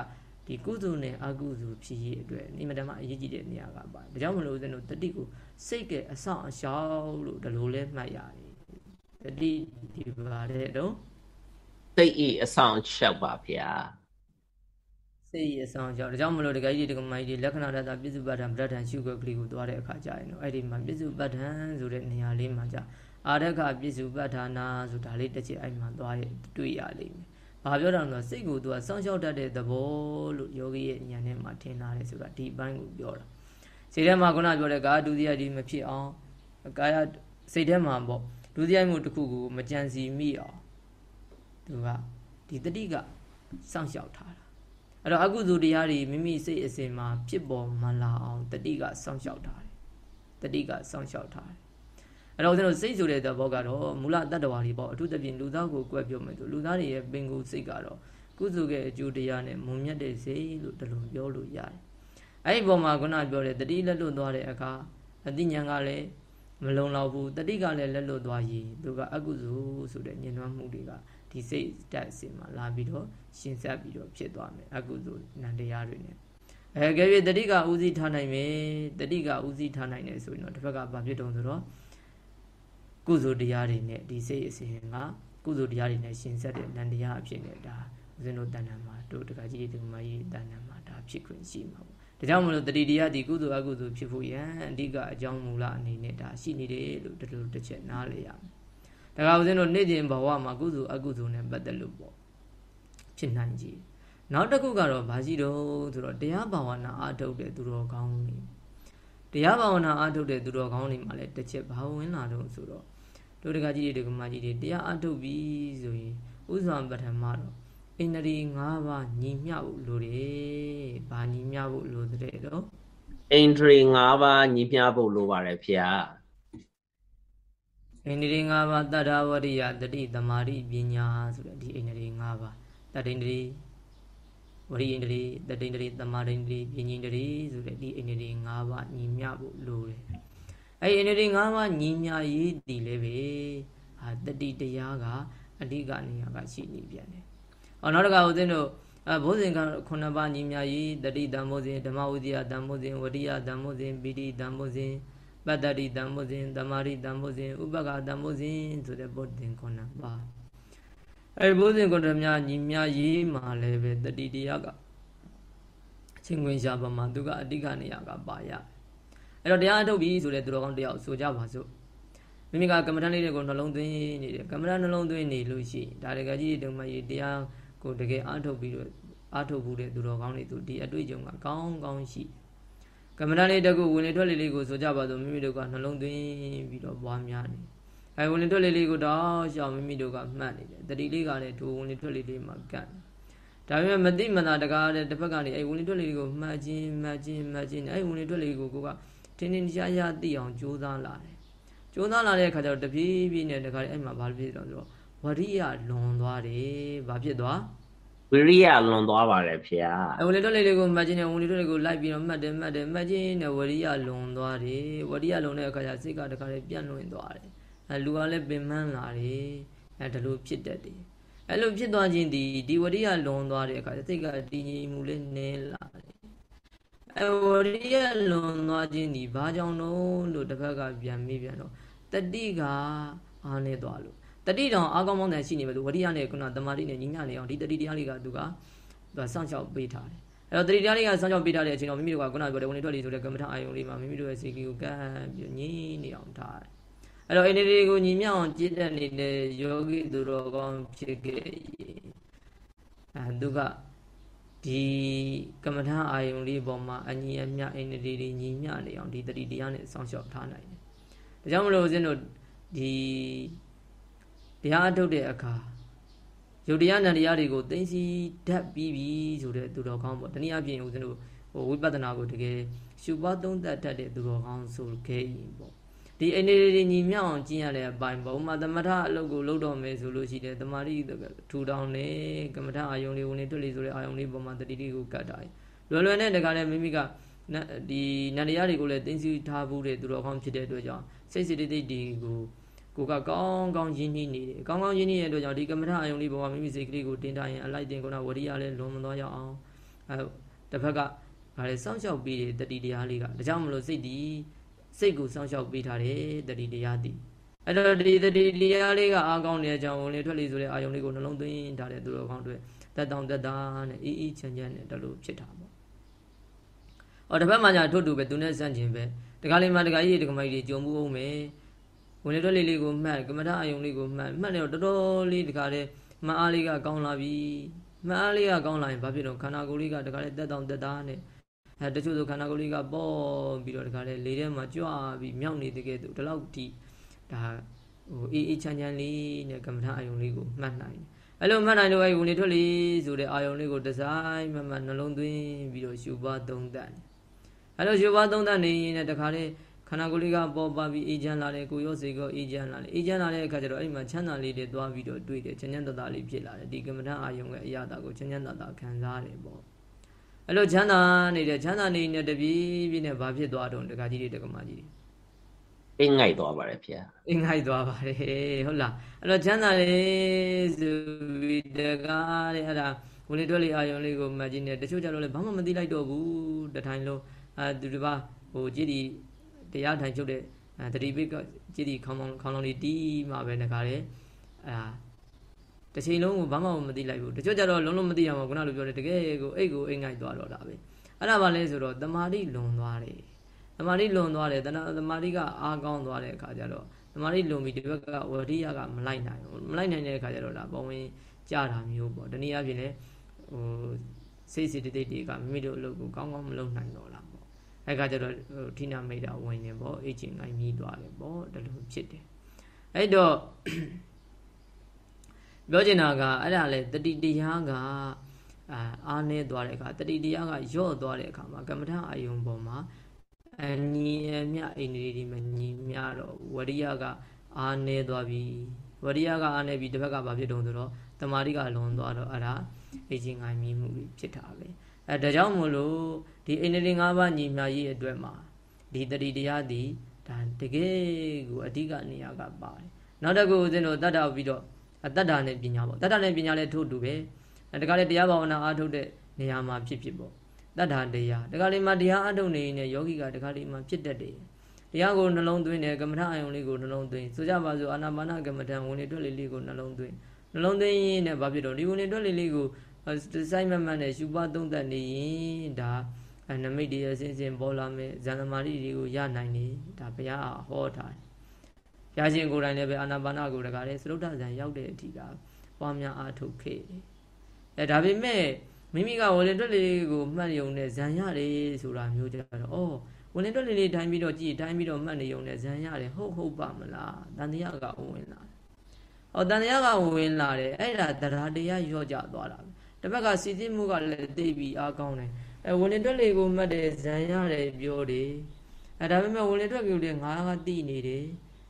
ဒီကုသိုလ်နဲ့အကုသိုလ်ဖြစ်ရေးအတွက်နိမတမအရေးကြီးတဲ့နေရာကပါဒါကြောင့်မလို့ဦးဇင်းတို့တတိကိုစိတ်ကအဆောင်အရှောက်လို့ဒီလိုလဲမှတ်ရတယ်တတိဒီပါတဲ့တော့စိတ်ဤအဆောင်ရှောက်ပါဗျာ စိတ်ရအဆောင်ကြောင့်ဒါကြောင့်မလို့တကယ်ကြီးဒီကမိုင်းဒီလက္ခဏာတတပြစ္စုပ္ပတ္ထံပဋ္ဌာန်ရှုခွက်ကလေးကိုသွားတဲ့အခါကျရင်တော့အဲ့ဒီမှာပြစ္စုပ္ပတ္ထံဆိုတဲ့နေရာလေးမှာじゃအာရခပြစ္စုပ္ပတ္ထာနာဆိုတာလေးတစ်ချက်အဲ့မှာသွားရတွေ့ရလိမ့်မယ်။ဘာပြောတာလဲစိတ်ကိုသူကစောင့်ရှောက်တတ်တဲ့သဘောလို့ယောဂီရဲ့ဉာဏ်နဲ့မှထင်လာတယ်ဆိုတာဒီဘိုင်းကိုပြောတာ။စိတ်ထဲမှာခုနပြောတဲ့ကာဒုတိယဒီမဖြစ်အောင်ကာယစိတ်ထဲမှာပေါ့ဒုတိယမှုတစ်ခုကိုမကြံစီမိအောင်သူကဒီတတိကစောင့်ရှောက်ထားတာ အဲ့တော့အကုသိုလ်တရားတွေမိမိစိတ်အစဉ်မှာဖြစ်ပေါ်မလာအောင်တတိကစောင့်ရှောက်ထားတယ်တတိကစောင့်ရှောက်ထားတယ်အဲ့တော့ဦးဇင်းတို့စိတ်ဆိုတဲ့သဘောကတော့မူလတတ္တဝါတွေပေါ့အထူးသဖြင့်လူသားကိုကွက်ပြောမယ်ဆိုလူသားတွေရဲ့ပင်ကိုယ်စိတ်ကတော့ကုသိုလ်ရဲ့အကျိုးတရားနဲ့မုံမြတ်တဲ့စိတ်လို့တလုံးပြောလို့ရတယ်အဲ့ဒီပုံမှာခုနပြောတဲ့တတိလက်လွတ်သွားတဲ့အခါအတိညာဏ်ကလည်းမလုံလောက်ဘူးတတိကလည်းလက်လွတ်သွားရင်သူကအကုသိုလ်ဆိုတဲ့ညင်နွမ်းမှုတွေက ဒီစိတ်တက်အစင်မှာလာပြီးတော့ရှင်းဆက်ပြီးတော့ဖြစ်သွားမယ်အကုသိုလ်နန္တရားတွေနဲ့အဲကဲ၍တတိကဥစည်းထားနိုင်မယ်တတိကဥစည်းထားနိုင်တယ်ဆိုရင်တော့တစ်ဖက်ကဘာဖြစ်တုံးဆိုတော့ကုသိုလ်တရားတွေနဲ့ဒီစိတ်အစဉ်ကကုသိုလ်တရားတွေနဲ့ရှင်းဆက်တဲ့နန္တရားအဖြစ်နဲ့ဒါဦးဇင်းတို့တဏ္ဍာမှာတို့တက္ကကြီးဒီမကြီးတဏ္ဍာမှာဒါဖြစ်ခွင့်ရှိမှာပေါ့ဒါကြောင့်မလို့တတိတရားဒီကုသိုလ်အကုသိုလ်ဖြစ်ဖို့ရန်အဓိကအကြောင်းမူလအနေနဲ့ဒါရှိနေတယ်လို့ဒီလိုတစ်ချက်နားလည်ရမယ် ဒါကဦးဇင်းတို့နေ့စဉ်ဘဝမှာကုသိုလ်အကုသိုလ်နဲ့ပတ်သက်လို့ပေါ့ဖြစ်နိုင်ကြည်နောက်တစ်ခုကတော့ဘာရှိတော့ဆိုတော့တရားဘာဝနာအားထုတ်တဲ့သူတော်ကောင်းတွေတရားဘာဝနာအားထုတ်တဲ့သူတော်ကောင်းတွေမှာလည်းတစ်ချက်ဘာဝင်လာတော့ဆိုတော့တို့တကကြီးတွေဒကမကြီးတွေတရားအားထုတ်ပြီးဆိုရင်ဥစ္စာပထမတော့အိန္ဒြေ၅ပါးညီမျှဖို့လိုတယ်။ဘာညီမျှဖို့လိုတဲ့တော့အိန္ဒြေ၅ပါးညီမျှဖို့လိုပါတယ်ဖေဟာ အိန္ဒြေ၅ပါးတတ္တဝရိယတတိသမာဓိပညာဆိုတဲ့ဒီအိန္ဒြေ၅ပါးတတ္တိန္ဒြေဝရိအိန္ဒြေတတ္တိန္ဒြေသမာဓိန္ဒြေပညာန္ဒြေဆိုတဲ့ဒီအိန္ဒြေ၅ပါးညီမျှဖို့လိုတယ်။အဲ့ဒီအိန္ဒြေ၅ပါးညီမျှရေးတည်လည်းပဲဟာတတိတရားကအဓိကနေရာကရှိနေပြန်တယ်။အော်နောက်တစ်ခါဦးဇင်းတို့အဘုဇင်ကခုနှစ်ပါးညီမျှရေးတတိတံမိုးစဉ်ဓမ္မဝိဇ္ဇာတံမိုးစဉ်ဝရိယတံမိုးစဉ်ပိဋိတံမိုးစဉ် ပတ္တတိတံမိုးစဉ်သမာဓိတံမိုးစဉ်ဥပက္ခတံမိုးစဉ်ဆိုတဲ့ဘုဇင်ခုနှစ်ပါးအဲဒီဘုဇင်ခုနှစ်များညီမျှရေးမှာလည်းပဲတတိတရားကချင်းခွင်ရှားပါမှာသူကအဓိကနေရာကပါရအဲ့တော့တရားအထုတ်ပြီဆိုတဲ့သူတော်ကောင်းတယောက်ဆိုကြပါစို့မိမိကကမ္မဋ္ဌာန်းလေးတွေကိုနှလုံးသွင်းနေတယ်ကမ္မဋ္ဌာန်းနှလုံးသွင်းနေလို့ရှိရင်ဒါတကကြီးတုံမကြီးတရားကိုတကယ်အားထုတ်ပြီးတော့အားထုတ်ဖို့တဲ့သူတော်ကောင်းတွေသူဒီအတွေ့အကြုံကကောင်းကောင်းရှိ ကမ္မဋ္ဌာန်းလေးတကူဝင်လေထွက်လေလေးကိုဆိုကြပါစို့မိမိတို့ကနှလုံးသွင်းပြီးတော့ပွားများနေအဲဝင်လေထွက်လေလေးကိုတော့ရှောင်မိမိတို့ကမှတ်နေတယ်တတိလေးကလည်းဒူဝင်လေထွက်လေလေးမှာကန့်ဒါပေမဲ့မသိမသာတကားတဲ့တစ်ဖက်ကနေအဲဝင်လေထွက်လေလေးကိုမှတ်ခြင်းမှတ်ခြင်းမှတ်ခြင်းအဲဝင်လေထွက်လေလေးကိုကိုကထင်းထင်းရှားရှားသိအောင်ကြိုးစားလာတယ်ကြိုးစားလာတဲ့အခါကျတော့တပြေးပြေးနဲ့တခါလေအဲ့မှာဘာဖြစ်တော့ဆိုတော့ဝရိယလွန်သွားတယ်ဘာဖြစ်သွား ဝိရိယလွန်သွားပါတယ်ဖေဟာအဝလေတွက်လေးတွေကိုမှတ်ခြင်းနဲ့ဝလေတွက်လေးကိုလိုက်ပြီးတော့မှတ်တယ်မှတ်တယ်မှတ်ခြင်းနဲ့ဝရိယလွန်သွားတယ်ဝရိယလွန်တဲ့အခါကျစိတ်ကတခါလေပြန့်လွင့်သွားတယ်အဲလူကလည်းပင်ပန်းလာတယ်အဲဒါလိုဖြစ်တတ်တယ်အဲလိုဖြစ်သွားခြင်းဒီဒီဝရိယလွန်သွားတဲ့အခါစိတ်ကတည်ငြိမ်မှုလေးနည်းလာတယ်အဲဝရိယလွန်သွားခြင်းဒီဘာကြောင့်လို့လို့တစ်ဖက်ကပြန်မိပြန်တော့တတိကအားနေသွားလို့ တတိတောင်အာကောင်းမောင်းတဲ့ရှိနေပဲလို့ဝရိယနဲ့ခုနတမာတိနဲ့ညီမျှနေအောင်ဒီတတိတရားလေးကသူကသူကစောင့်ရှောက်ပေးထားတယ်အဲ့တော့တတိတရားလေးကစောင့်ရှောက်ပေးထားတဲ့အချိန်တော့မိမိတို့ကခုနပြောတဲ့ဝင်ထွက်လေးဆိုတဲ့ကမ္မထအာယုံလေးမှာမိမိတို့ရဲ့စိတ်ကြီးကိုကမ်းပြီးညင်းနေအောင်ထားတယ်အဲ့တော့အိန္ဒြေကိုညီမျှအောင်ကြည်တက်နေတဲ့ယောဂီသူတော်ကောင်းဖြစ်ခဲ့အဲသူကဒီကမ္မထအာယုံလေးပေါ်မှာအညီအမျှအိန္ဒြေတွေညီမျှနေအောင်ဒီတတိတရားနဲ့စောင့်ရှောက်ထားနိုင်တယ်ဒါကြောင့်မလို့ဦးဇင်းတို့ဒီ တရားထုတ်တဲ့အခါယုတ်တရားနံတရားတွေကိုသိသိဓာတ်ပြီးပြီဆိုတဲ့သူတော်ကောင်းပေါ့တနည်းအားဖြင့်ဦးဇင်းတို့ဟိုဝိပဿနာကိုတကယ်ရှုပွားသုံးသပ်တတ်တဲ့သူတော်ကောင်းဆိုခဲ့ရင်ပေါ့ဒီအနေတွေညီမြောက်အောင်ကျင့်ရတဲ့အပိုင်းပေါ့ဥမာသမထအလုပ်ကိုလုပ်တော့မယ်ဆိုလို့ရှိတယ်တမာတိထူထောင်နေကမ္မထအာယုံလေးဝင်နေတွေ့လေဆိုတဲ့အာယုံလေးပေါ်မှာတတိတိကိုကတ်တာလွယ်လွယ်နဲ့တခါလဲမိမိကဒီနန္တရားတွေကိုလည်းသိသိထားဖို့တဲ့သူတော်ကောင်းဖြစ်တဲ့အတွက်ကြောင့်စိတ်စိတ်တိတ်တွေကို ကိုကကောင်းကောင်းရင်းနှီးနေတယ်ကောင်းကောင်းရင်းနှီးရတဲ့အတွက်ကြောင့်ဒီကမ္မထအာယုံလေးပေါ်မှာမိမိစိတ်ကလေးကိုတင်ထားရင်အလိုက်တင်ကုနာဝရိယလည်းလွန်မသွားရအောင်အဲတစ်ဖက်ကဗါလေစောင့်ရှောက်ပြီးတဲ့တတိတရားလေးကဒါကြောင့်မလို့စိတ်ဒီစိတ်ကိုစောင့်ရှောက်ပေးထားတယ်တတိတရားတည်အဲ့တော့ဒီတတိတရားလေးကအားကောင်းတဲ့အကြောင်းဝင်လေထွက်လေဆိုတဲ့အာယုံလေးကိုနှလုံးသွင်းထားတဲ့သူတော်ကောင်းတွေတက်တောင်တက်တာနဲ့အေးအေးချမ်းချမ်းနဲ့တလို့ဖြစ်တာပေါ့။အော်တစ်ဖက်မှာညာထုတ်တူပဲသူနဲ့စန့်ကျင်ပဲတခါလေးမှတခါကြီးတခါမကြီးကြုံမှုအောင်မယ် ဝင်လေထွက်လေလေးကိုမှတ်ကမ္မထအာယုံလေးကိုမှတ်မှတ်နေတော့တော်တော်လေးတခါတည်းမအားလေးကကောင်းလာပြီမအားလေးကကောင်းလာရင်ဘာဖြစ်တော့ခန္ဓာကိုယ်လေးကတခါတည်းတက်တောင်တက်တာနဲ့အဲတချို့ဆိုခန္ဓာကိုယ်လေးကပေါ့ပြီးတော့တခါတည်းလေထဲမှာကြွပြီးမြောက်နေတဲ့ကဲ့သို့ဒီလောက်ထိဒါဟိုအေးအေးချမ်းချမ်းလေးနဲ့ကမ္မထအာယုံလေးကိုမှတ်နိုင်တယ်အဲ့လိုမှတ်နိုင်လို့အဲ့ဝင်လေထွက်လေဆိုတဲ့အာယုံလေးကိုဒီဇိုင်းမှမှနှလုံးသွင်းပြီးတော့ရှုပွားသုံးသပ်တယ်အဲ့လိုရှုပွားသုံးသပ်နေရင်တခါတည်းဟ ခန္ဓာကိုယ်လေးကပေါ်ပါပြီးအေးချမ်းလာတယ်ကိုရောစိတ်ကောအေးချမ်းလာတယ်အေးချမ်းလာတဲ့အခါကျတော့အဲ့မှာချမ်းသာလေးတွေသွားပြီးတော့တွေ့တယ်ချမ်းချမ်းသာသာလေးဖြစ်လာတယ်ဒီကမ္မထအာယုံရဲ့အရာတာကိုချမ်းချမ်းသာသာခံစားရတယ်ပေါ့အဲ့လိုချမ်းသာနေတဲ့ချမ်းသာနေတဲ့တပြေးပြေးနဲ့ဘာဖြစ်သွားတော့တက္ကကြီးတွေတက္ကမကြီးတွေအိမ်ငိုက်သွားပါတယ်ဗျာအိမ်ငိုက်သွားပါတယ်ဟုတ်လားအဲ့တော့ချမ်းသာလေးဆိုပြီးတကားတဲ့အဲ့ဒါဝင်လေတွက်လေအာယုံလေးကိုမှတ်ကြည့်နေတချို့ကြတော့လေဘာမှမသိလိုက်တော့ဘူးတထိုင်လုံးအဲသူတစ်ပါးဟိုကြည်ဒီ တရားထိုင်ချုပ်တဲ့အဲတတိပိကကြည်ဒီခေါင်းခေါင်းလုံးလေးတီးမှပဲတကားလေအဲဒါတစ်ချိန်လုံးကိုဘာမှမသိလိုက်ဘူးတချို့ကြတော့လုံးလုံးမသိအောင်ခုနလိုပြောတယ်တကယ်ကိုအိတ်ကိုအိတ်ငိုက်သွားတော့တာပဲအဲ့ဒါပါလဲဆိုတော့တမာတိလွန်သွားတယ်တမာတိလွန်သွားတယ်တဏတမာတိကအားကောင်းသွားတဲ့အခါကျတော့တမာတိလွန်ပြီးဒီဘက်ကဝရိယကမလိုက်နိုင်ဘူးမလိုက်နိုင်တဲ့အခါကျတော့ဒါဘဝင်ကြတာမျိုးပေါ့တနည်းအားဖြင့်လည်းဟိုစိတ်စိတ်တိတ်တွေကမိမိတို့အလုပ်ကိုကောင်းကောင်းမလုပ်နိုင်တော့လားပေါ့ အဲ့ခါကျတော့ဟိုဌိနမိတ်တာဝင်နေပေါ့အိတ်ချင်ငိုင်းမြည်သွားတယ်ပေါ့ဒါလိုဖြစ်တယ်အဲ့တော့ပြောချင်တာကအဲ့ဒါလေတတိတရားကအာအားနေသွားတဲ့အခါတတိတရားကယော့သွားတဲ့အခါမှာကမ္မထအာယုံပေါ်မှာအညီအမျှအိန္ဒြေတွေမညီမျှတော့ဝရိယကအားနေသွားပြီဝရိယကအားနေပြီတစ်ဖက်ကဘာဖြစ်တုံးဆိုတော့တမာတိကလွန်သွားတော့အဲ့ဒါအိချင်းငိုင်းမြည်မှုဖြစ်တာပဲ အဲဒါကြောင့်မို့လို့ဒီအိန္ဒြေ၅ပါးညီမျှရေးအတွက်မှာဒီတတိတရားဒီဒါတကယ်ကိုအဓိကနေရာကပါတယ်နောက်တစ်ခုဦးဇင်းတို့တတ်တာပြီးတော့အတ္တနဲ့ပညာပေါ့တတ္တနဲ့ပညာလည်းထို့တူပဲတခါလေတရားဘာဝနာအားထုတ်တဲ့နေရာမှာဖြစ်ဖြစ်ပေါ့တတ္တာတရားတခါလေမှာတရားအားထုတ်နေရင်ယောဂီကတခါလေမှာဖြစ်တတ်တယ်တရားကိုနှလုံးသွင်းတယ်ကမ္မထအယုံလေးကိုနှလုံးသွင်းဆိုကြပါစို့အာနာပါနကမ္မထဝင်လေတွက်လေးလေးကိုနှလုံးသွင်းနှလုံးသွင်းရင်လည်းဘာဖြစ်တော့ဒီဝင်လေတွက်လေးလေးကို စိုက်မမှန်နဲ့ရှုပါသုံးသက်နေရင်ဒါနမိတ်တွေအစဉ်စဉ်ပေါ်လာမယ်ဇန်နမာရီတွေကိုရနိုင်တယ်ဒါဘုရားဟောထားတယ်ရခြင်းကိုယ်တိုင်လည်းပဲအာနာပါနကိုတကားလေသရုတ်ထဇံရောက်တဲ့အထိကပွားများအားထုတ်ခဲ့အဲဒါပေမဲ့မိမိကဝလင်တွက်လေးကိုမှတ်ရုံနဲ့ဇံရတယ်ဆိုတာမျိုးကြတော့ဩဝလင်တွက်လေးလေးတိုင်းပြီးတော့ကြည်တိုင်းပြီးတော့မှတ်နေုံနဲ့ဇံရတယ်ဟုတ်ဟုတ်ပါမလားတန်တရားကဝင်လာဟောတန်တရားကဝင်လာတယ်အဲ့ဒါတရားတရားရော့ကြသွားတာ တစ်ဘက်ကစီစစ်မှုကလည်းသိပြီးအားကောင်းတယ်အဲဝလင်တွက်လေးကိုမှတ်တယ်ဇံရတယ်ပြောတယ်အဲဒါပေမဲ့ဝလင်တွက်ကိုလည်းငါးကတိနေတယ်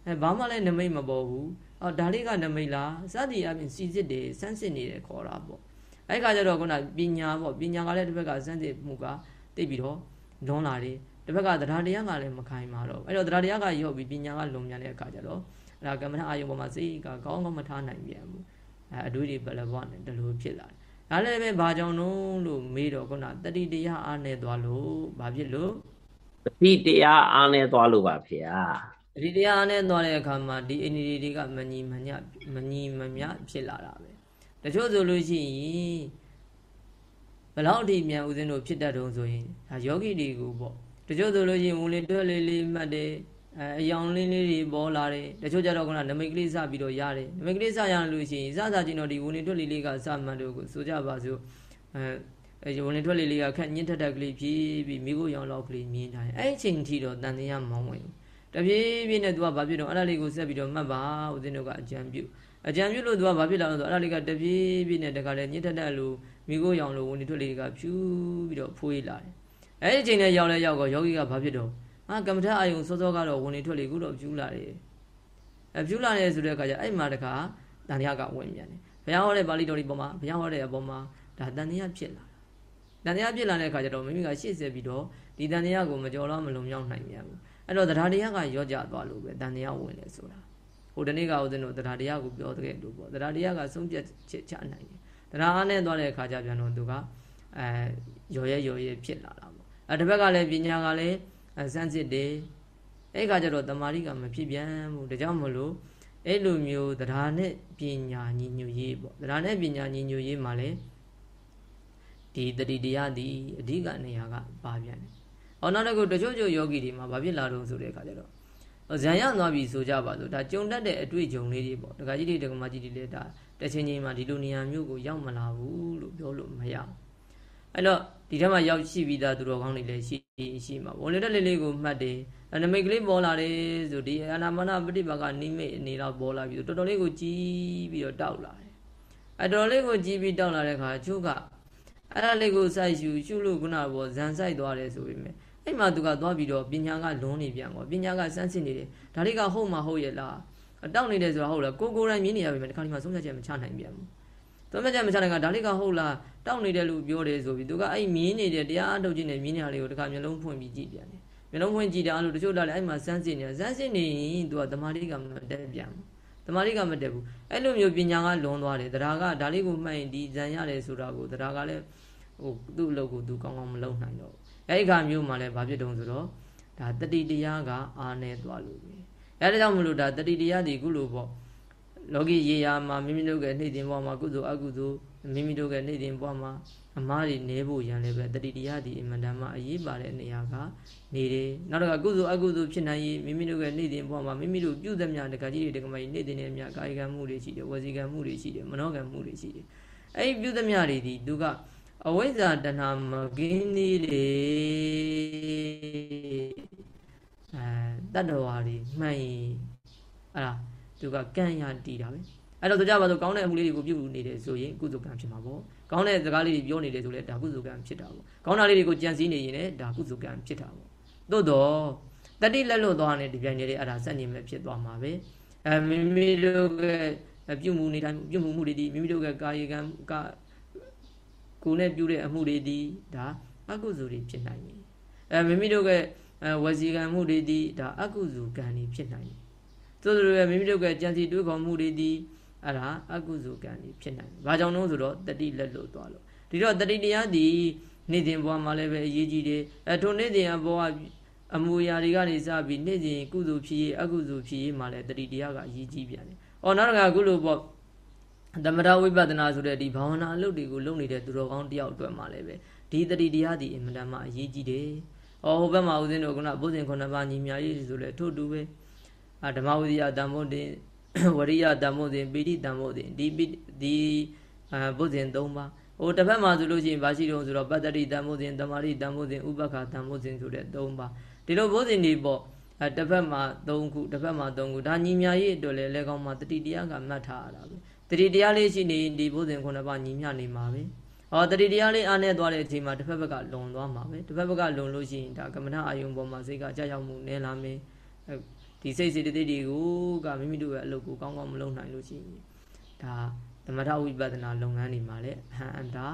အဲဘာမှလည်းနမိတ်မပေါ်ဘူးအော်ဒါလေးကနမိတ်လားစသည်အပြင်စီစစ်တယ်စမ်းစစ်နေတယ်ခေါ်တာပေါ့အဲ့ခါကျတော့ခုနပညာပေါ့ပညာကလည်းတစ်ဘက်ကစမ်းစစ်မှုကသိပြီးတော့လွန်လာတယ်တစ်ဘက်ကတရားတရားကလည်းမခိုင်ပါတော့အဲ့တော့တရားတရားကရော့ပြီးပညာကလွန်မြန်တဲ့အခါကျတော့အဲ့ဒါကမ္မထအာယုံပေါ်မှာစိတ်ကကောင်းကောင်းမထားနိုင်ပြန်ဘူးအဲအတွေးတွေဘယ်လိုဘဝနဲ့ဒီလိုဖြစ်လာတယ် ဒါလည်းပဲဘာကြောင့်လို့လို့မေးတော့ခုနတတိတရားအားနေသွားလို့ဘာဖြစ်လို့တတိတရားအားနေသွားလို့ပါဖေဟာဒီတရားနဲ့သွားတဲ့အခါမှာဒီအင်းဒီတွေကမညီမညမညီမမျှဖြစ်လာတာပဲတချို့ဆိုလို့ရှိရင်ဘလောက်အထိမြန်ဦးဇင်းတို့ဖြစ်တတ်တုံဆိုရင်ဒါယောဂီတွေကိုပေါ့တချို့ဆိုလို့ရှိရင်ဝင်လေတွဲလေးလေးမှတ်တယ် အဲအယောင်လေးလေးတွေပေါ်လာတယ်တချို့ကြတော့ကနမိတ်ကလေးစပြီးတော့ရတယ်နမိတ်ကလေးစရလို့ရှိရင်စစချင်းတော့ဒီဝင်လေတွဲလေးလေးကစမှန်တို့ကိုဆိုကြပါစို့အဲဝင်လေတွဲလေးလေးကခက်ညှင်းထက်တက်ကလေးဖြည်းပြီးမိကိုရောင်လောက်ကလေးမြင်ထားတယ်အဲ့အချိန်ထိတော့တန်တရားမောင်းဝင်ဘူးတပြေးပြေးနဲ့ तू ကဘာဖြစ်တော့အဲ့ဒါလေးကိုဆက်ပြီးတော့မှတ်ပါဦးဇင်းတို့ကအကြံပြုအကြံပြုလို့ तू ကဘာဖြစ်လာလို့ဆိုအဲ့ဒါလေးကတပြေးပြေးနဲ့တခါလေညစ်ထက်တက်လို့မိကိုရောင်လို့ဝင်ဒီထွက်လေးကဖြူပြီးတော့ဖွေးလာတယ်အဲ့ဒီအချိန်နဲ့ရောက်လဲရောက်တော့ယောဂီကဘာဖြစ်တော့ ငါကမ္မထအာယုံစောစောကတော့ဝင်ဒီထွက်လေးခုတော့ဖြူလာတယ်အဖြူလာတယ်ဆိုတဲ့အခါကျအဲ့မှာတခါတန်တရားကဝင်ပြန်တယ်ဘုရားဟောတဲ့ပါဠိတော်ဒီပေါ်မှာဘုရားဟောတဲ့အပေါ်မှာဒါတန်တရားဖြစ်လာတာတန်တရားဖြစ်လာတဲ့အခါကျတော့မိမိကရှေ့ဆက်ပြီးတော့ဒီတန်တရားကိုမကြော်တော့မလုံမြောက်နိုင်ပြန်ဘူးအဲ့တော့တရားတရားကရော့ကြသွားလို့ပဲတန်တရားဝင်တယ်ဆိုတာဟိုတနေ့ကဦးဇင်းတို့တရားတရားကိုပြောတဲ့လို့ပေါ့တရားတရားကဆုံးဖြတ်ချက်ချနိုင်တယ်တရားအားနဲ့သွားတဲ့အခါကျပြန်တော့သူကအဲရော်ရဲရော်ရဲဖြစ်လာတာပေါ့အဲတစ်ဘက်ကလည်းပညာကလည်း စမ်းစစ်တယ်အဲ့ခါကျတော့တမာရီကမဖြစ်ပြန်ဘူးဒါကြောင့်မလို့အဲ့လိုမျိုးတရားနဲ့ပညာညီညွတ်ရေးပေါ့တရားနဲ့ပညာညီညွတ်ရေးမှာလည်းဒီတတိတရားဒီအဓိကနေရာကပါပြန်တယ်။အော်နောက်တစ်ခုတချို့ချို့ယောဂီတွေမှာဘာဖြစ်လာတော့ဆိုတဲ့အခါကျတော့ဇံရသွားပြီဆိုကြပါစို့ဒါကြုံတတ်တဲ့အတွေ့အကြုံလေးတွေပေါ့ဒကာကြီးတွေဒကာမကြီးတွေလည်းဒါတချင်းချင်းမှာဒီလိုနေရာမျိုးကိုရောက်မလာဘူးလို့ပြောလို့မရဘူးအဲ့တော့ဒီထက်မှရောက်ရှိပြီးသားသူတော်ကောင်းတွေလည်းရှိ ရှိမှာဝန်လေတက်လေးလေးကိုမှတ်တယ်အနမိတ်ကလေးပေါ်လာတယ်ဆိုဒီအနာမနာပฏิပါကနိမိတ်အနေတော့ပေါ်လာပြီးတော်တော်လေးကိုကြီးပြီးတော့တောက်လာတယ်အတော်လေးကိုကြီးပြီးတောက်လာတဲ့အခါချို့ကအဲ့ဒါလေးကိုစိုက်ယူရှုလို့ခုနကပေါ့ဇန်ဆိုင်သွားတယ်ဆိုပေမဲ့အဲ့မှာသူကသွားပြီးတော့ပညာကလွန်နေပြန်ပေါ့ပညာကစမ်းစစ်နေတယ်ဒါတွေကဟုတ်မှဟုတ်ရဲ့လားအတောက်နေတယ်ဆိုတာဟုတ်လားကိုကိုယ်တိုင်မြင်နေရပြီမယ်ဒီခါဒီမှာဆုံးဖြတ်ချက်မချနိုင်ပြန်ဘူး သုံးဖြတ်ချက်မချနိုင်ကဒါလေးကဟုတ်လားတောက်နေတယ်လို့ပြောတယ်ဆိုပြီးသူကအဲ့မြင်နေတဲ့တရားအထုတ်ခြင်းနဲ့မြင်နေတာလေးကိုတစ်ခါမျိုးလုံးဖွင့်ပြီးကြည့်ပြန်တယ်မျိုးလုံးဖွင့်ကြည့်တယ်အဲ့လိုတချို့တော့လည်းအဲ့မှာစမ်းစစ်နေစမ်းစစ်နေရင်သူကတမာလေးကမတက်ပြန်ဘူးတမာလေးကမတက်ဘူးအဲ့လိုမျိုးပညာကလွန်သွားတယ်တရားကဒါလေးကိုမှတ်ရင်ဒီဇန်ရတယ်ဆိုတာကိုတရားကလည်းဟိုသူ့အလုပ်ကိုသူကောင်းကောင်းမလုပ်နိုင်တော့အဲ့ဒီခါမျိုးမှလည်းဘာဖြစ်တုံးဆိုတော့ဒါတတိတရားကအာနေသွားလို့ပဲအဲဒါကြောင့်မလို့ဒါတတိတရားဒီကုလို့ပေါ့ လောကီရေယာမှာမိမိတို့ရဲ့နှိမ့်တင်ဘဝမှာကုသိုလ်အကုသိုလ်မိမိတို့ရဲ့နှိမ့်တင်ဘဝမှာအမားတွေနေဖို့ရန်လည်းပဲတတိတရားဒီအမှန်တမ်းမှအရေးပါတဲ့နေရာကနေတယ်နောက်တစ်ခါကုသိုလ်အကုသိုလ်ဖြစ်နိုင်ရင်မိမိတို့ရဲ့နှိမ့်တင်ဘဝမှာမိမိတို့ပြုသမျှတက္ကကြီးတွေတက္ကမကြီးနှိမ့်တင်တဲ့မြတ်ကာယကံမှုတွေရှိတယ်ဝစီကံမှုတွေရှိတယ်မနောကံမှုတွေရှိတယ်အဲ့ဒီပြုသမျှတွေဒီသူကအဝိဇ္ဇာတဏမကင်းသေးလေအဲတတ္တဝါတွေမှန်ရင်အဲ့ဒါ သူကကံရတည်တာပဲအဲ့တော့ဆိုကြပါစို့ကောင်းတဲ့အမှုလေးတွေကိုပြုနေတယ်ဆိုရင်ကုသိုလ်ကံဖြစ်မှာပေါ့ကောင်းတဲ့စကားလေးတွေပြောနေတယ်ဆိုလဲဒါကုသိုလ်ကံဖြစ်တာပေါ့ကောင်းတာလေးတွေကိုကြံစည်နေရင်လည်းဒါကုသိုလ်ကံဖြစ်တာပေါ့သို့တော့တတိလက်လွတ်သွားတဲ့ဒီပြိုင်နေတဲ့အဲ့ဒါစက်ညင်ပဲဖြစ်သွားမှာပဲအဲမိမိတို့ကပြုမှုနေတိုင်းပြုမှုမှုတွေဒီမိမိတို့ကကာယကံကကိုယ်နဲ့ပြုတဲ့အမှုတွေဒီဒါအကုသိုလ်တွေဖြစ်နိုင်တယ်အဲမိမိတို့ကဝစီကံမှုတွေဒီဒါအကုသိုလ်ကံတွေဖြစ်နိုင်တယ် သို့တော်မိမိတို့ကကြံစီတွေးခေါ်မှုတွေဒီအဲ့ဒါအကုသိုလ်ကံတွေဖြစ်နိုင်တယ်။ဘာကြောင့်လို့ဆိုတော့တတိလက်လို့သွားလို့ဒီတော့တတိတရားဒီနေ့စဉ်ဘဝမှာလည်းပဲအရေးကြီးတယ်။အဲထိုနေ့စဉ်ဘဝအမူအရာတွေကနေစပြီးနေ့စဉ်ကုသိုလ်ဖြစ်ရေးအကုသိုလ်ဖြစ်ရေးမှာလည်းတတိတရားကအရေးကြီးပြန်တယ်။အော်နောက်တစ်ခါအခုလို့ပေါ့သမထဝိပဿနာဆိုတဲ့ဒီဘာဝနာအလုပ်တွေကိုလုပ်နေတဲ့သူတော်ကောင်းတယောက်အတွက်မှာလည်းပဲဒီတတိတရားဒီအမှန်တမ်းမှအရေးကြီးတယ်။အော်ဟိုဘက်မှာဦးဇင်းတို့ကဘုဇင်ခုနှစ်ပါးညီမြရေးဆိုလဲထို့တူပဲ။ အာဓမ္မဝိဒယတန်ဖို့တင်ဝရိယတန်ဖို့တင်ပိဋိတန်ဖို့တင်ဒီဒီအာဘုဇင်၃ပါးဟိုတစ်ဖက်မှာဆိုလို့ရှိရင်ဘာရှိတုံးဆိုတော့ပတ္တိတန်ဖို့တင်တမာရိတန်ဖို့တင်ဥပက္ခတန်ဖို့တင်ဆိုတဲ့၃ပါးဒီလိုဘုဇင်တွေပေါ့အဲတစ်ဖက်မှာ၃ခုတစ်ဖက်မှာ၃ခုဒါညီမြရေးအတွက်လည်းလက်ကောင်းမှာတတိတရားကမှတ်ထားရတာပဲတတိတရားလေးရှိနေဒီဘုဇင်ခုနှစ်ပါးညီမြနေမှာပဲဟောတတိတရားလေးအားနဲ့သွားတဲ့အချိန်မှာတစ်ဖက်ဘက်ကလွန်သွားမှာပဲတစ်ဖက်ဘက်ကလွန်လို့ရှိရင်ဒါကမ္မထအာယုံပေါ်မှာစိတ်ကကြာရောက်မှုနည်းလာမယ် ဒီစိတ်စေတသိက်တွေကိုကမိမိတို့ရဲ့အလုပ်ကိုကောင်းကောင်းမလုပ်နိုင်လို့ရှိရင်ဒါသမထဝိပဿနာလုပ်ငန်းတွေမှာလည်းအဟံအတာ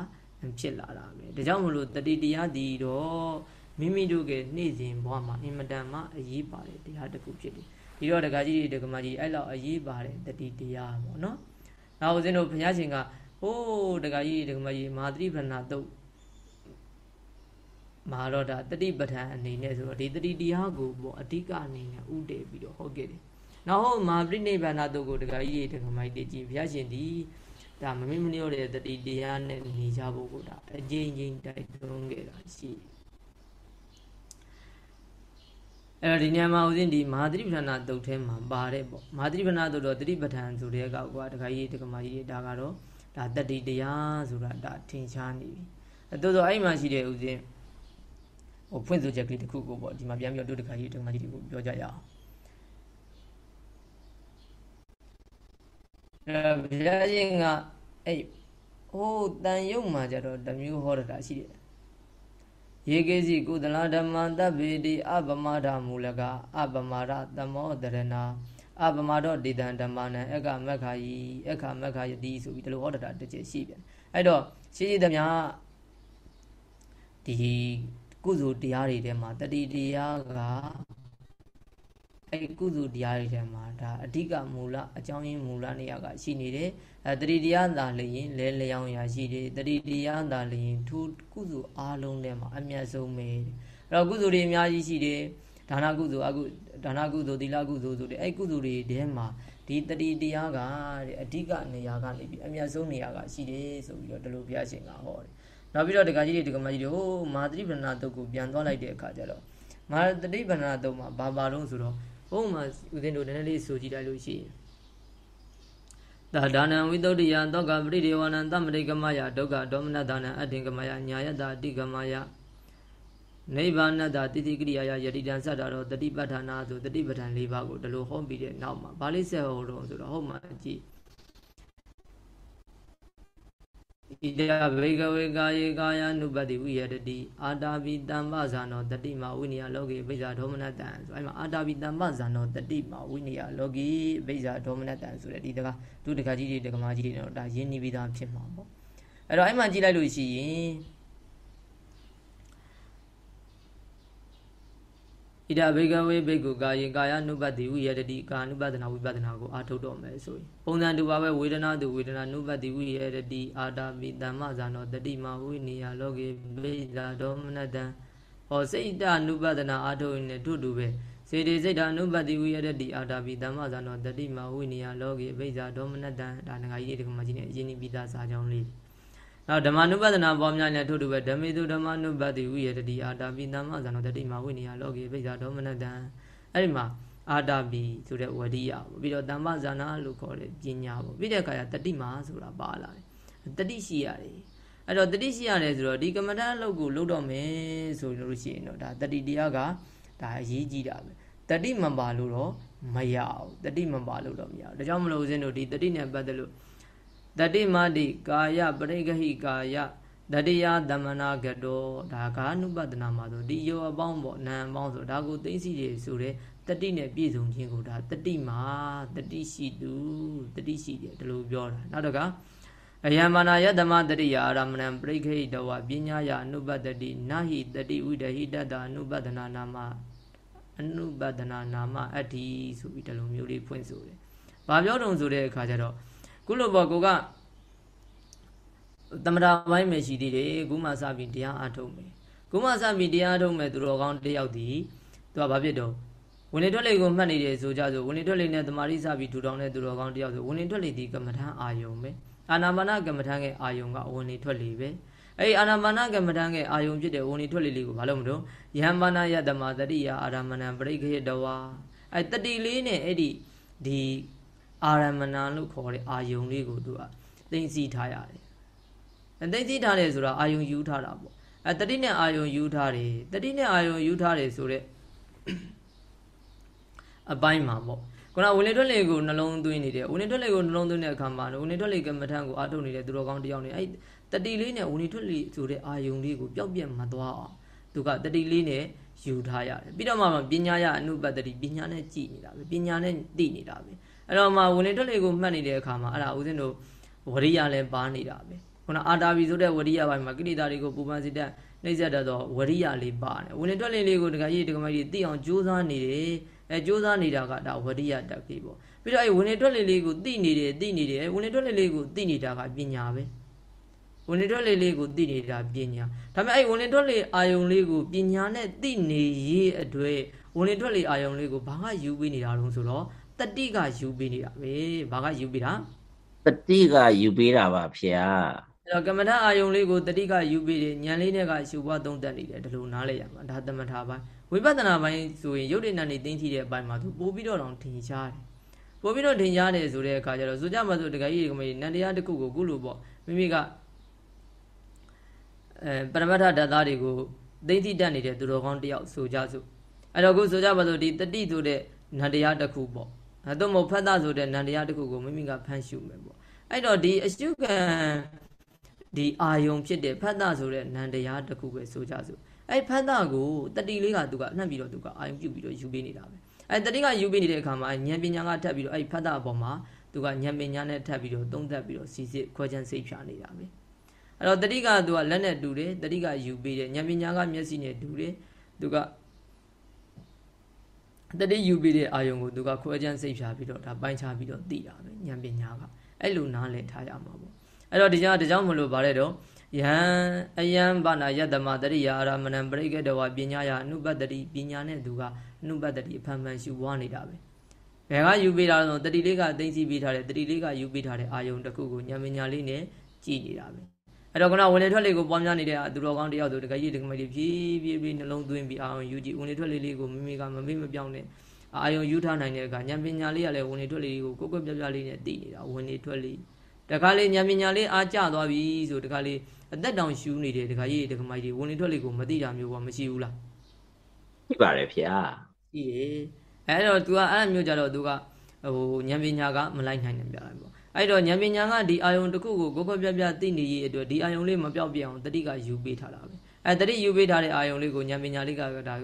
ဖြစ်လာတာပဲဒါကြောင့်မလို့တတိတရားဒီတော့မိမိတို့ရဲ့နေ့စဉ်ဘဝမှာအင်မတန်မှအရေးပါတယ်တရားတစ်ခုဖြစ်တယ်ဒီတော့ဒကာကြီးတွေဒကမကြီးအဲ့လောက်အရေးပါတယ်တတိတရားပေါ့နော်နောက်ဦးဇင်းတို့ဘုရားရှင်ကဟိုးဒကာကြီးဒကမကြီးမာသတိပဏ္ဏတုတ် မှာတော့ဒါတတိပဋ္ဌာန်အနေနဲ့ဆိုတော့ဒီတတိတရားကိုပေါ့အဓိကအနေနဲ့ဥတည်ပြီးတော့ဟောခဲ့တယ်။နောက်ဟုတ်မှာပြိဋိဘန္နာတုတ်ကိုတခါကြီးတခါမိုက်တကြည့်ဘုရားရှင်ဒီဒါမမေ့မလျော့တဲ့တတိတရားနဲ့နေကြဖို့ကိုဒါအကျဉ်းချင်းတိုက်တွန်းခဲ့တာရှိတယ်။အဲ့တော့ဒီညမှာဦးဇင်းဒီမဟာသတိပဋ္ဌာန်တုတ်ထဲမှာပါတယ်ပေါ့မဟာသတိပဋ္ဌာန်တုတ်တော့သတိပဋ္ဌာန်ဆိုတဲ့ကောက်ကတခါကြီးတခါမကြီးဒါကတော့ဒါတတိတရားဆိုတာဒါထင်ရှားနေပြီ။အဲတိုးတော့အဲ့မှာရှိတဲ့ဦးဇင်း ဟိုဖွင့်ဆိုချက်ကလေးတစ်ခုကိုပေါ့ဒီမှာပြန်ပြီးတော့တို့တခါကြီးတခါကြီးတွေကိုပြောကြရအောင်အဲဘုရားရှင်ကအဲ့ဟိုတန်ရုပ်မှာကြတော့တမျိုးဟောတာရှိတယ်ယေကေစီကုသလဓမ္မတဗ္ဗေတိအပမဒမူလကအပမရသမောတရဏအပမတော့ဒေတံဓမ္မနံအက္ခမက္ခာယီအက္ခမက္ခာယတိဆိုပြီးဒီလိုဟောတာတစ်ချက်ရှိပြန်အဲ့တော့ရှိရှိသမျှဒီ ကုသိုလ်တရားတွေထဲမှာတတိတရားကအဲကုသိုလ်တရားတွေထဲမှာဒါအဓိကမူလအကြောင်းရင်းမူလနေရာကရှိနေတယ်အဲတတိတရားသာလျင်လဲလျောင်းရာရှိတယ်တတိတရားသာလျင်ထိုကုသိုလ်အားလုံးထဲမှာအမြတ်ဆုံးပဲအဲ့တော့ကုသိုလ်တွေအများကြီးရှိတယ်ဒါနကုသိုလ်အကုဒါနကုသိုလ်သီလကုသိုလ်ဆိုတဲ့အဲ့ကုသိုလ်တွေထဲမှာဒီတတိတရားကတဲ့အဓိကနေရာကနေပြီးအမြတ်ဆုံးနေရာကရှိတယ်ဆိုပြီးတော့ဒီလိုဘုရားရှင်ကဟောတယ် နောက်ပြီးတော့ဒကာကြီးတွေဒကာမကြီးတွေဟိုမာသတိပဏ္ဏတုတ်ကိုပြန်သွားလိုက်တဲ့အခါကျတော့မာသတိပဏ္ဏတုတ်မှာဘာပါတော့ဆိုတော့ဘုံမှာဦးဇင်းတို့နည်းနည်းလေးဆိုကြည့်လိုက်လို့ရှိရင်သာဒါနံဝိသုဒ္ဓယသောကပရိဒေဝနံသမရိကမယဒုက္ခဒေါမနဒါနံအတ္တင်ကမယညာယတအတိကမယနိဗ္ဗာနတတိတိကရိယာယယတိတံစတ္တရောတတိပဋ္ဌာနာဆိုတတိပဋ္ဌာန်၄ပါးကိုဒီလိုဟောပြီးတဲ့နောက်မှာဗာလိဆက်ဟောတော့ဆိုတော့ဟုတ်မှကြည့် ဣဒဘေကဝေကာယေကာယ ानु ပတိဝိယတတိအာတာပိတမ္ပဇာနောတတိမဝိနိယလောကေပိဇာဒေါမနတံဆိုအဲ့မှာအာတာပိတမ္ပဇာနောတတိမဝိနိယလောကေပိဇာဒေါမနတံဆိုတဲ့ဒီတကားသူတကားကြီးတွေတကမာကြီးတွေတော့ဒါရင်းနှီးပြီးသားဖြစ်မှာပေါ့အဲ့တော့အဲ့မှာကြည့်လိုက်လို့ရှိရင် ဣဒဘေကဝေဘေကုကာယေကာယ అను ပတိဝိယတတိကာ అను ပဒနာဝိပဒနာကိုအာထုတ်တော်မယ်ဆိုရင်ပုံစံတူပါပဲဝေဒနာတူဝေဒနာ అను ပတိဝိယတတိအာတာမိတမ္မဇာနောတတိမဝိနေယလောကေပိဇာဒောမနတံဟောစိတ်တ అను ပဒနာအာထုတ်ရင်တို့တူပဲစေတေစိတ်တ అను ပတိဝိယတတိအာတာပိတမ္မဇာနောတတိမဝိနေယလောကေပိဇာဒောမနတံဒါနဂါကြီးဒီကမကြီးနဲ့အရင်ပြီးသားစာကြောင်းလေး နောက်ဓမ္မနုပဒနာပေါ်များလည်းထို့တူပဲဓမ္မေတုဓမ္မနုပတိဝိယတတိအာတာပိတမ္မဇာနောတတိမဝိနိယလောကေပိဇာဒေါမနတံအဲ့ဒီမှာအာတာပိဆိုတဲ့ဝရိယပေါ့ပြီးတော့တမ္မဇာနာလို့ခေါ်တဲ့ပညာပေါ့ပြီးတဲ့အခါကျတတိမာဆိုတာပါလာတယ်တတိရှိရတယ်အဲ့တော့တတိရှိရတယ်ဆိုတော့ဒီကမ္မဋ္ဌာန်းအလုပ်ကိုလုပ်တော့မယ်ဆိုလို့ရှိရင်တော့ဒါတတိတရားကဒါအရေးကြီးတာပဲတတိမပါလို့တော့မရဘူးတတိမပါလို့တော့မရဘူးဒါကြောင့်မလို့ဦးဇင်းတို့ဒီတတိနဲ့ပတ်သက်လို့ တတိမတိကာယပရိဂဟိကာယတတိယသမနာကတောဒါကာနုပဒနာမှာဆိုဒီယောအပေါင်းပေါ့နာအပေါင်းဆိုဒါကိုသိသိတွေဆိုတဲ့တတိနဲ့ပြည့်စုံခြင်းကိုဒါတတိမှာတတိရှိသူတတိရှိတယ်ဒီလိုပြောတာနောက်တော့ကအယံမာနာယတမတတိယအာရမဏံပရိခိတဝပညာယအနုပတတိနာဟိတတိဝိတဟိတတအနုပဒနာနာမအနုပဒနာနာမအတ္တိဆိုပြီးဒီလိုမျိုးလေးဖွင့်ဆိုတယ်။ဘာပြောတုံဆိုတဲ့အခါကျတော့ ကုလိုဘောကိုကသမထပိုင်းပဲရှိသေးတယ်ခုမှစပြီးတရားအားထုတ်မယ်ခုမှစပြီးတရားထုတ်မယ်သူတော်ကောင်းတယောက်ဒီသူကဘာဖြစ်တော့ဝင်လေထွက်လေကိုမှတ်နေတယ်ဆိုကြဆိုဝင်လေထွက်လေနဲ့တမာရိစပြီးထူထောင်တဲ့သူတော်ကောင်းတယောက်ဆိုဝင်လေထွက်လေဒီကမ္မထမ်းအာယုံပဲအာနာပါနကမ္မထမ်းရဲ့အာယုံကဝင်လေထွက်လေပဲအဲ့ဒီအာနာပါနကမ္မထမ်းရဲ့အာယုံဖြစ်တဲ့ဝင်လေထွက်လေလေးကိုဘာလို့မလို့ယဟမနာယတမတတိယအာရမဏံပရိခေတဝါအဲ့တတိလေးနဲ့အဲ့ဒီဒီ အာရမဏံလို့ခေါ်တဲ့အာယုံလေးကိုသူကသိသိထားရတယ်သိသိထားတယ်ဆိုတာအာယုံယူထားတာပေါ့အဲတတိနဲ့အာယုံယူထားတယ်တတိနဲ့အာယုံယူထားတယ်ဆိုတော့အပိုင်းမှာပေါ့ခုနဝင်လေထွက်လေကိုနှလုံးသွင်းနေတယ်ဝင်လေထွက်လေကိုနှလုံးသွင်းတဲ့အခါမှာဝင်လေထွက်လေကမ္မထံကိုအာထုတ်နေတဲ့သူတော်ကောင်းတယောက်နေအဲတတိလေးနဲ့ဝင်လေထွက်လေဆိုတဲ့အာယုံလေးကိုပျောက်ပြက်မသွားအောင်သူကတတိလေးနဲ့ယူထားရတယ်ပြီးတော့မှပညာရအနုပတ္တိပညာနဲ့ကြည်နေတာပဲပညာနဲ့သိနေတာပဲ အဲ့တော့မှဝင်လေထွက်လေကိုမှတ်နေတဲ့အခါမှာအဲ့ဒါဦးဇင်းတို့ဝရိယလည်းပါနေတာပဲခုနအာတာဘီဆိုတဲ့ဝရိယပိုင်းမှာကိလေသာတွေကိုပူပန်စေတဲ့နှိမ့်ဆက်တတ်သောဝရိယလေးပါတယ်ဝင်လေထွက်လေလေးကိုတခါကြီးတခါမကြီးသိအောင်ကြိုးစားနေတယ်အဲကြိုးစားနေတာကဒါဝရိယတက်ပြီပေါ့ပြီးတော့အဲဝင်လေထွက်လေလေးကိုသိနေတယ်သိနေတယ်ဝင်လေထွက်လေလေးကိုသိနေတာကပညာပဲဝင်လေထွက်လေလေးကိုသိနေတာပညာဒါပေမဲ့အဲဝင်လေထွက်လေအာယုံလေးကိုပညာနဲ့သိနေရေးအတွက်ဝင်လေထွက်လေအာယုံလေးကိုဘာကယူပြီးနေတာလုံးဆိုတော့ တတိကယူပြီးနေတာပဲဘာကယူပြီးတာတတိကယူပေးတာပါဖေ။အဲ့တော့ကမ္မထအာယုံလေးကိုတတိကယူပြီးတယ်ဉာဏ်လေးနဲ့ကရှုပွားသုံးသပ်နေတယ်ဒီလိုနားလဲရမှာဒါသမထပိုင်းဝိပဿနာပိုင်းဆိုရင်ရုပ်တဏ္ဍနေသိသိတဲ့အပိုင်းမှာသူပို့ပြီးတော့တောင်ထင်ရှားတယ်။ပို့ပြီးတော့ထင်ရှားတယ်ဆိုတဲ့အခါကျတော့ဆိုကြမှာဆိုတခါကြီးကမေနန္တရားတစ်ခုကိုကုလို့ပေါ့မိမိကအဲပရမတ္ထဓာတ်သားတွေကိုသိသိတတ်နေတဲ့သူတော်ကောင်းတယောက်ဆိုကြစို့အဲ့တော့ခုဆိုကြပါစို့ဒီတတိဆိုတဲ့နန္တရားတစ်ခုပေါ့ အဲတော့မဟုတ်ဖတ်တာဆိုတဲ့နန္တရားတစ်ခုကိုမိမိကဖန်ရှုမယ်ပေါ့အဲ့တော့ဒီအရှုခံဒီအာယုံဖြစ်တဲ့ဖတ်တာဆိုတဲ့နန္တရားတစ်ခုပဲဆိုကြစို့အဲ့ဖတ်တာကိုတတိလေးကသူကနှံ့ပြီးတော့သူကအာယုံပြုတ်ပြီးတော့ယူပေးနေတာပဲအဲ့တတိကယူပေးနေတဲ့အခါမှာဉာဏ်ပညာကထပ်ပြီးတော့အဲ့ဖတ်တာအပေါ်မှာသူကဉာဏ်ပညာနဲ့ထပ်ပြီးတော့သုံးသပ်ပြီးတော့စီစစ်ခွဲခြမ်းစိတ်ဖြာနေတာပဲအဲ့တော့တတိကသူကလက်နဲ့တူတယ်တတိကယူပေးတယ်ဉာဏ်ပညာကမျက်စိနဲ့တူတယ်သူက တတိယူပြီးတဲ့အာယုံကိုသူကခွဲခြမ်းစိတ်ဖြာပြီးတော့ဒါပိုင်းခြားပြီးတော့သိတာပဲဉာဏ်ပညာကအဲ့လိုနားလည်ထားကြမှာပေါ့အဲ့တော့ဒီကြောင့်ဒီကြောင့်မလို့ဗါတဲ့တော့ယဟံအယံဘာနာယတမတရိယာအာရမဏံပရိကေတဝပညာယအနုပတ္တိပညာနဲ့သူကအနုပတ္တိအဖန်ဖန်ရှုပွားနေတာပဲဘယ်ကယူပေးတာလဲဆိုတတိလေးကသိသိပေးထားတယ်တတိလေးကယူပေးထားတဲ့အာယုံတစ်ခုကိုညမညာလေးနဲ့ကြည်နေတာပဲ အဲ့တော့ကနဝင်လေထွက်လေးကိုပွားများနေတဲ့သူတော်ကောင်းတယောက်ဆိုတကကြီးတကမကြီးဖြည်းဖြည်းဖြည်းနှလုံးသွင်းပြီးအာယုံယူကြည့်ဝင်လေထွက်လေးလေးကိုမိမိကမမေ့မပြောင်းနဲ့အာယုံယူထားနိုင်တဲ့အခါဉာဏ်ပညာလေးကလည်းဝင်လေထွက်လေးကိုကိုကွက်ပြပြလေးနဲ့သိနေတာဝင်လေထွက်လေးတခါလေးဉာဏ်ပညာလေးအားကျသွားပြီဆိုတခါလေးအသက်တောင်ရှူးနေတယ်တခါကြီးတခါမကြီးဝင်လေထွက်လေးကိုမသိတာမျိုးကမရှိဘူးလားရှိပါတယ်ဖေဟာရှိတယ်အဲ့တော့ तू ကအဲ့လိုမျိုးကြတော့ तू က ဟိုဉာဏ်ပညာကမလိုက်နိုင်တယ်ပြတယ်ပေါ့အဲ့တော့ဉာဏ်ပညာကဒီအာယုံတစ်ခုကိုကိုခွက်ပြပြသိနေရအတွက်ဒီအာယုံလေးမပြောက်ပြအောင်တတိကယူပေးထားတာပဲအဲတတိယူပေးထားတဲ့အာယုံလေးကိုဉာဏ်ပညာလေးကဒါ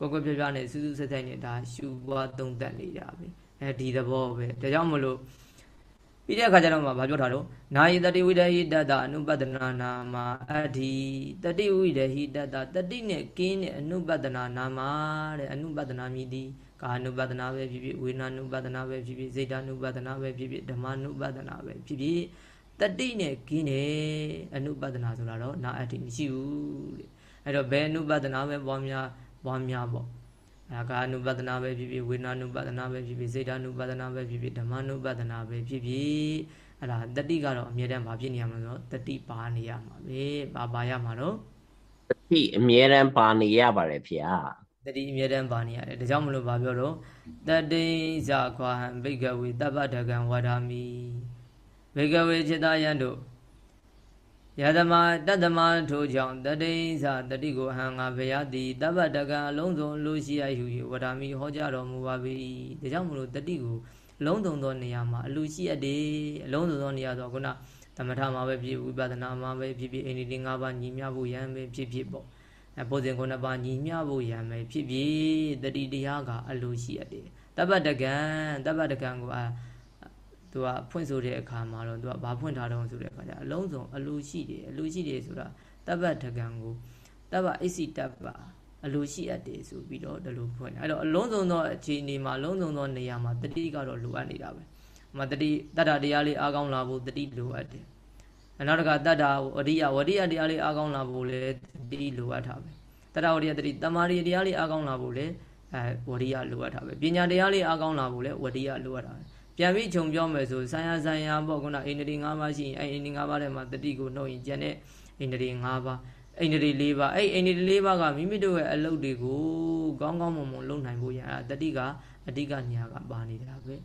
ကိုခွက်ပြပြနဲ့စူးစူးဆက်ဆက်နဲ့ဒါရှုပွားသုံးသပ်နေတာပဲအဲဒီသဘောပဲဒါကြောင့်မလို့ပြီးတဲ့အခါကျတော့မှဘာပြောတာတော့နာယိတတိဝိဒဟိတတအနုပဒနာနာမအဓိတတိဝိဒဟိတတတတိနဲ့ကင်းတဲ့အနုပဒနာနာမတဲ့အနုပဒနာမြည်သည် ကာနုပဒနာပဲဖြစ်ဖြစ်ဝေနာနုပဒနာပဲဖြစ်ဖြစ်စေတနုပဒနာပဲဖြစ်ဖြစ်ဓမ္မနုပဒနာပဲဖြစ်ဖြစ်တတိနဲ့ကင်းတယ်အနုပဒနာဆိုတာတော့နာအတ္တိမရှိဘူးတဲ့အဲ့တော့ဘယ်အနုပဒနာပဲပွားများပွားများပေါ့အာကာနုပဒနာပဲဖြစ်ဖြစ်ဝေနာနုပဒနာပဲဖြစ်ဖြစ်စေတနုပဒနာပဲဖြစ်ဖြစ်ဓမ္မနုပဒနာပဲဖြစ်ဖြစ်အဲ့ဒါတတိကတော့အမြဲတမ်းမဖြစ်နေရမှာဆိုတော့တတိပါနေရမှာပဲပါပါရမှာတော့တတိအမြဲတမ်းပါနေရပါတယ်ဖေ။ တတိအမြဲတမ်းပါနေရတယ်ဒါကြောင့်မလို့ဗာပြောတော့တတိဇာခွာဟံဘိကဝေတပ္ပတကံဝါဒာမိဘိကဝေจิตယံတို့ယသမတတ္တမထို့ကြောင့်တတိဇာတတိကိုဟံငါဘယသည်တပ္ပတကံအလုံးစုံလူရှိရဟုဝါဒာမိဟောကြားတော်မူပါ၏ဒါကြောင့်မလို့တတိကိုလုံးစုံသောနေရာမှာအလူရှိရတဲ့အလုံးစုံသောနေရာဆိုခုနသမထမှာပဲဖြစ်ဝိပဿနာမှာပဲဖြစ်ဖြစ်အိန္ဒိတိ၅ပါးညီမြဖို့ရံပဲဖြစ်ဖြစ်ပေါ့ အပုဇင်ခုနှစ်ပါးညီမျှဖို့ရမယ်ဖြစ်ဖြစ်တတိတရားကအလိုရှိရတယ်တပ္ပတကံတပ္ပတကံကိုအာသူကဖွင့်ဆိုတဲ့အခါမှာတော့သူကဘာဖွင့်ထားတော့ဆိုတဲ့အခါကျအလုံးစုံအလိုရှိတယ်အလိုရှိတယ်ဆိုတာတပ္ပတကံကိုတပ္ပအစ္စိတပ္ပအလိုရှိအပ်တယ်ဆိုပြီးတော့ဒီလိုဖွင့်တယ်အဲ့တော့အလုံးစုံသောအခြေအနေမှာအလုံးစုံသောနေရာမှာတတိကတော့လိုအပ်နေတာပဲမတတိတတ္တတရားလေးအားကောင်းလာဖို့တတိလိုအပ်တယ် နောက်တစ်ခါတတ္တာဝရိယဝရိယတရားလေးအားကောင်းလာဖို့လည်းတတိလိုအပ်တာပဲတတ္တဝရိယတတိတမာရီတရားလေးအားကောင်းလာဖို့လည်းအဲဝရိယလိုအပ်တာပဲပညာတရားလေးအားကောင်းလာဖို့လည်းဝရိယလိုအပ်တာပဲပြန်ပြီးခြုံပြောမယ်ဆိုဆိုင်ရာဆိုင်ရာပေါ့ခုနအိန္ဒြေ၅ပါးရှိရင်အဲအိန္ဒြေ၅ပါးထဲမှာတတိကိုနှုတ်ရင်ကျန်တဲ့အိန္ဒြေ၅ပါးအိန္ဒြေ၄ပါးအဲ့အိန္ဒြေ၄ပါးကမိမိတို့ရဲ့အလုပ်တွေကိုကောင်းကောင်းမွန်မွန်လုပ်နိုင်ဖို့ရအဲ့တတိကအဓိကညာကပါနေတာပဲ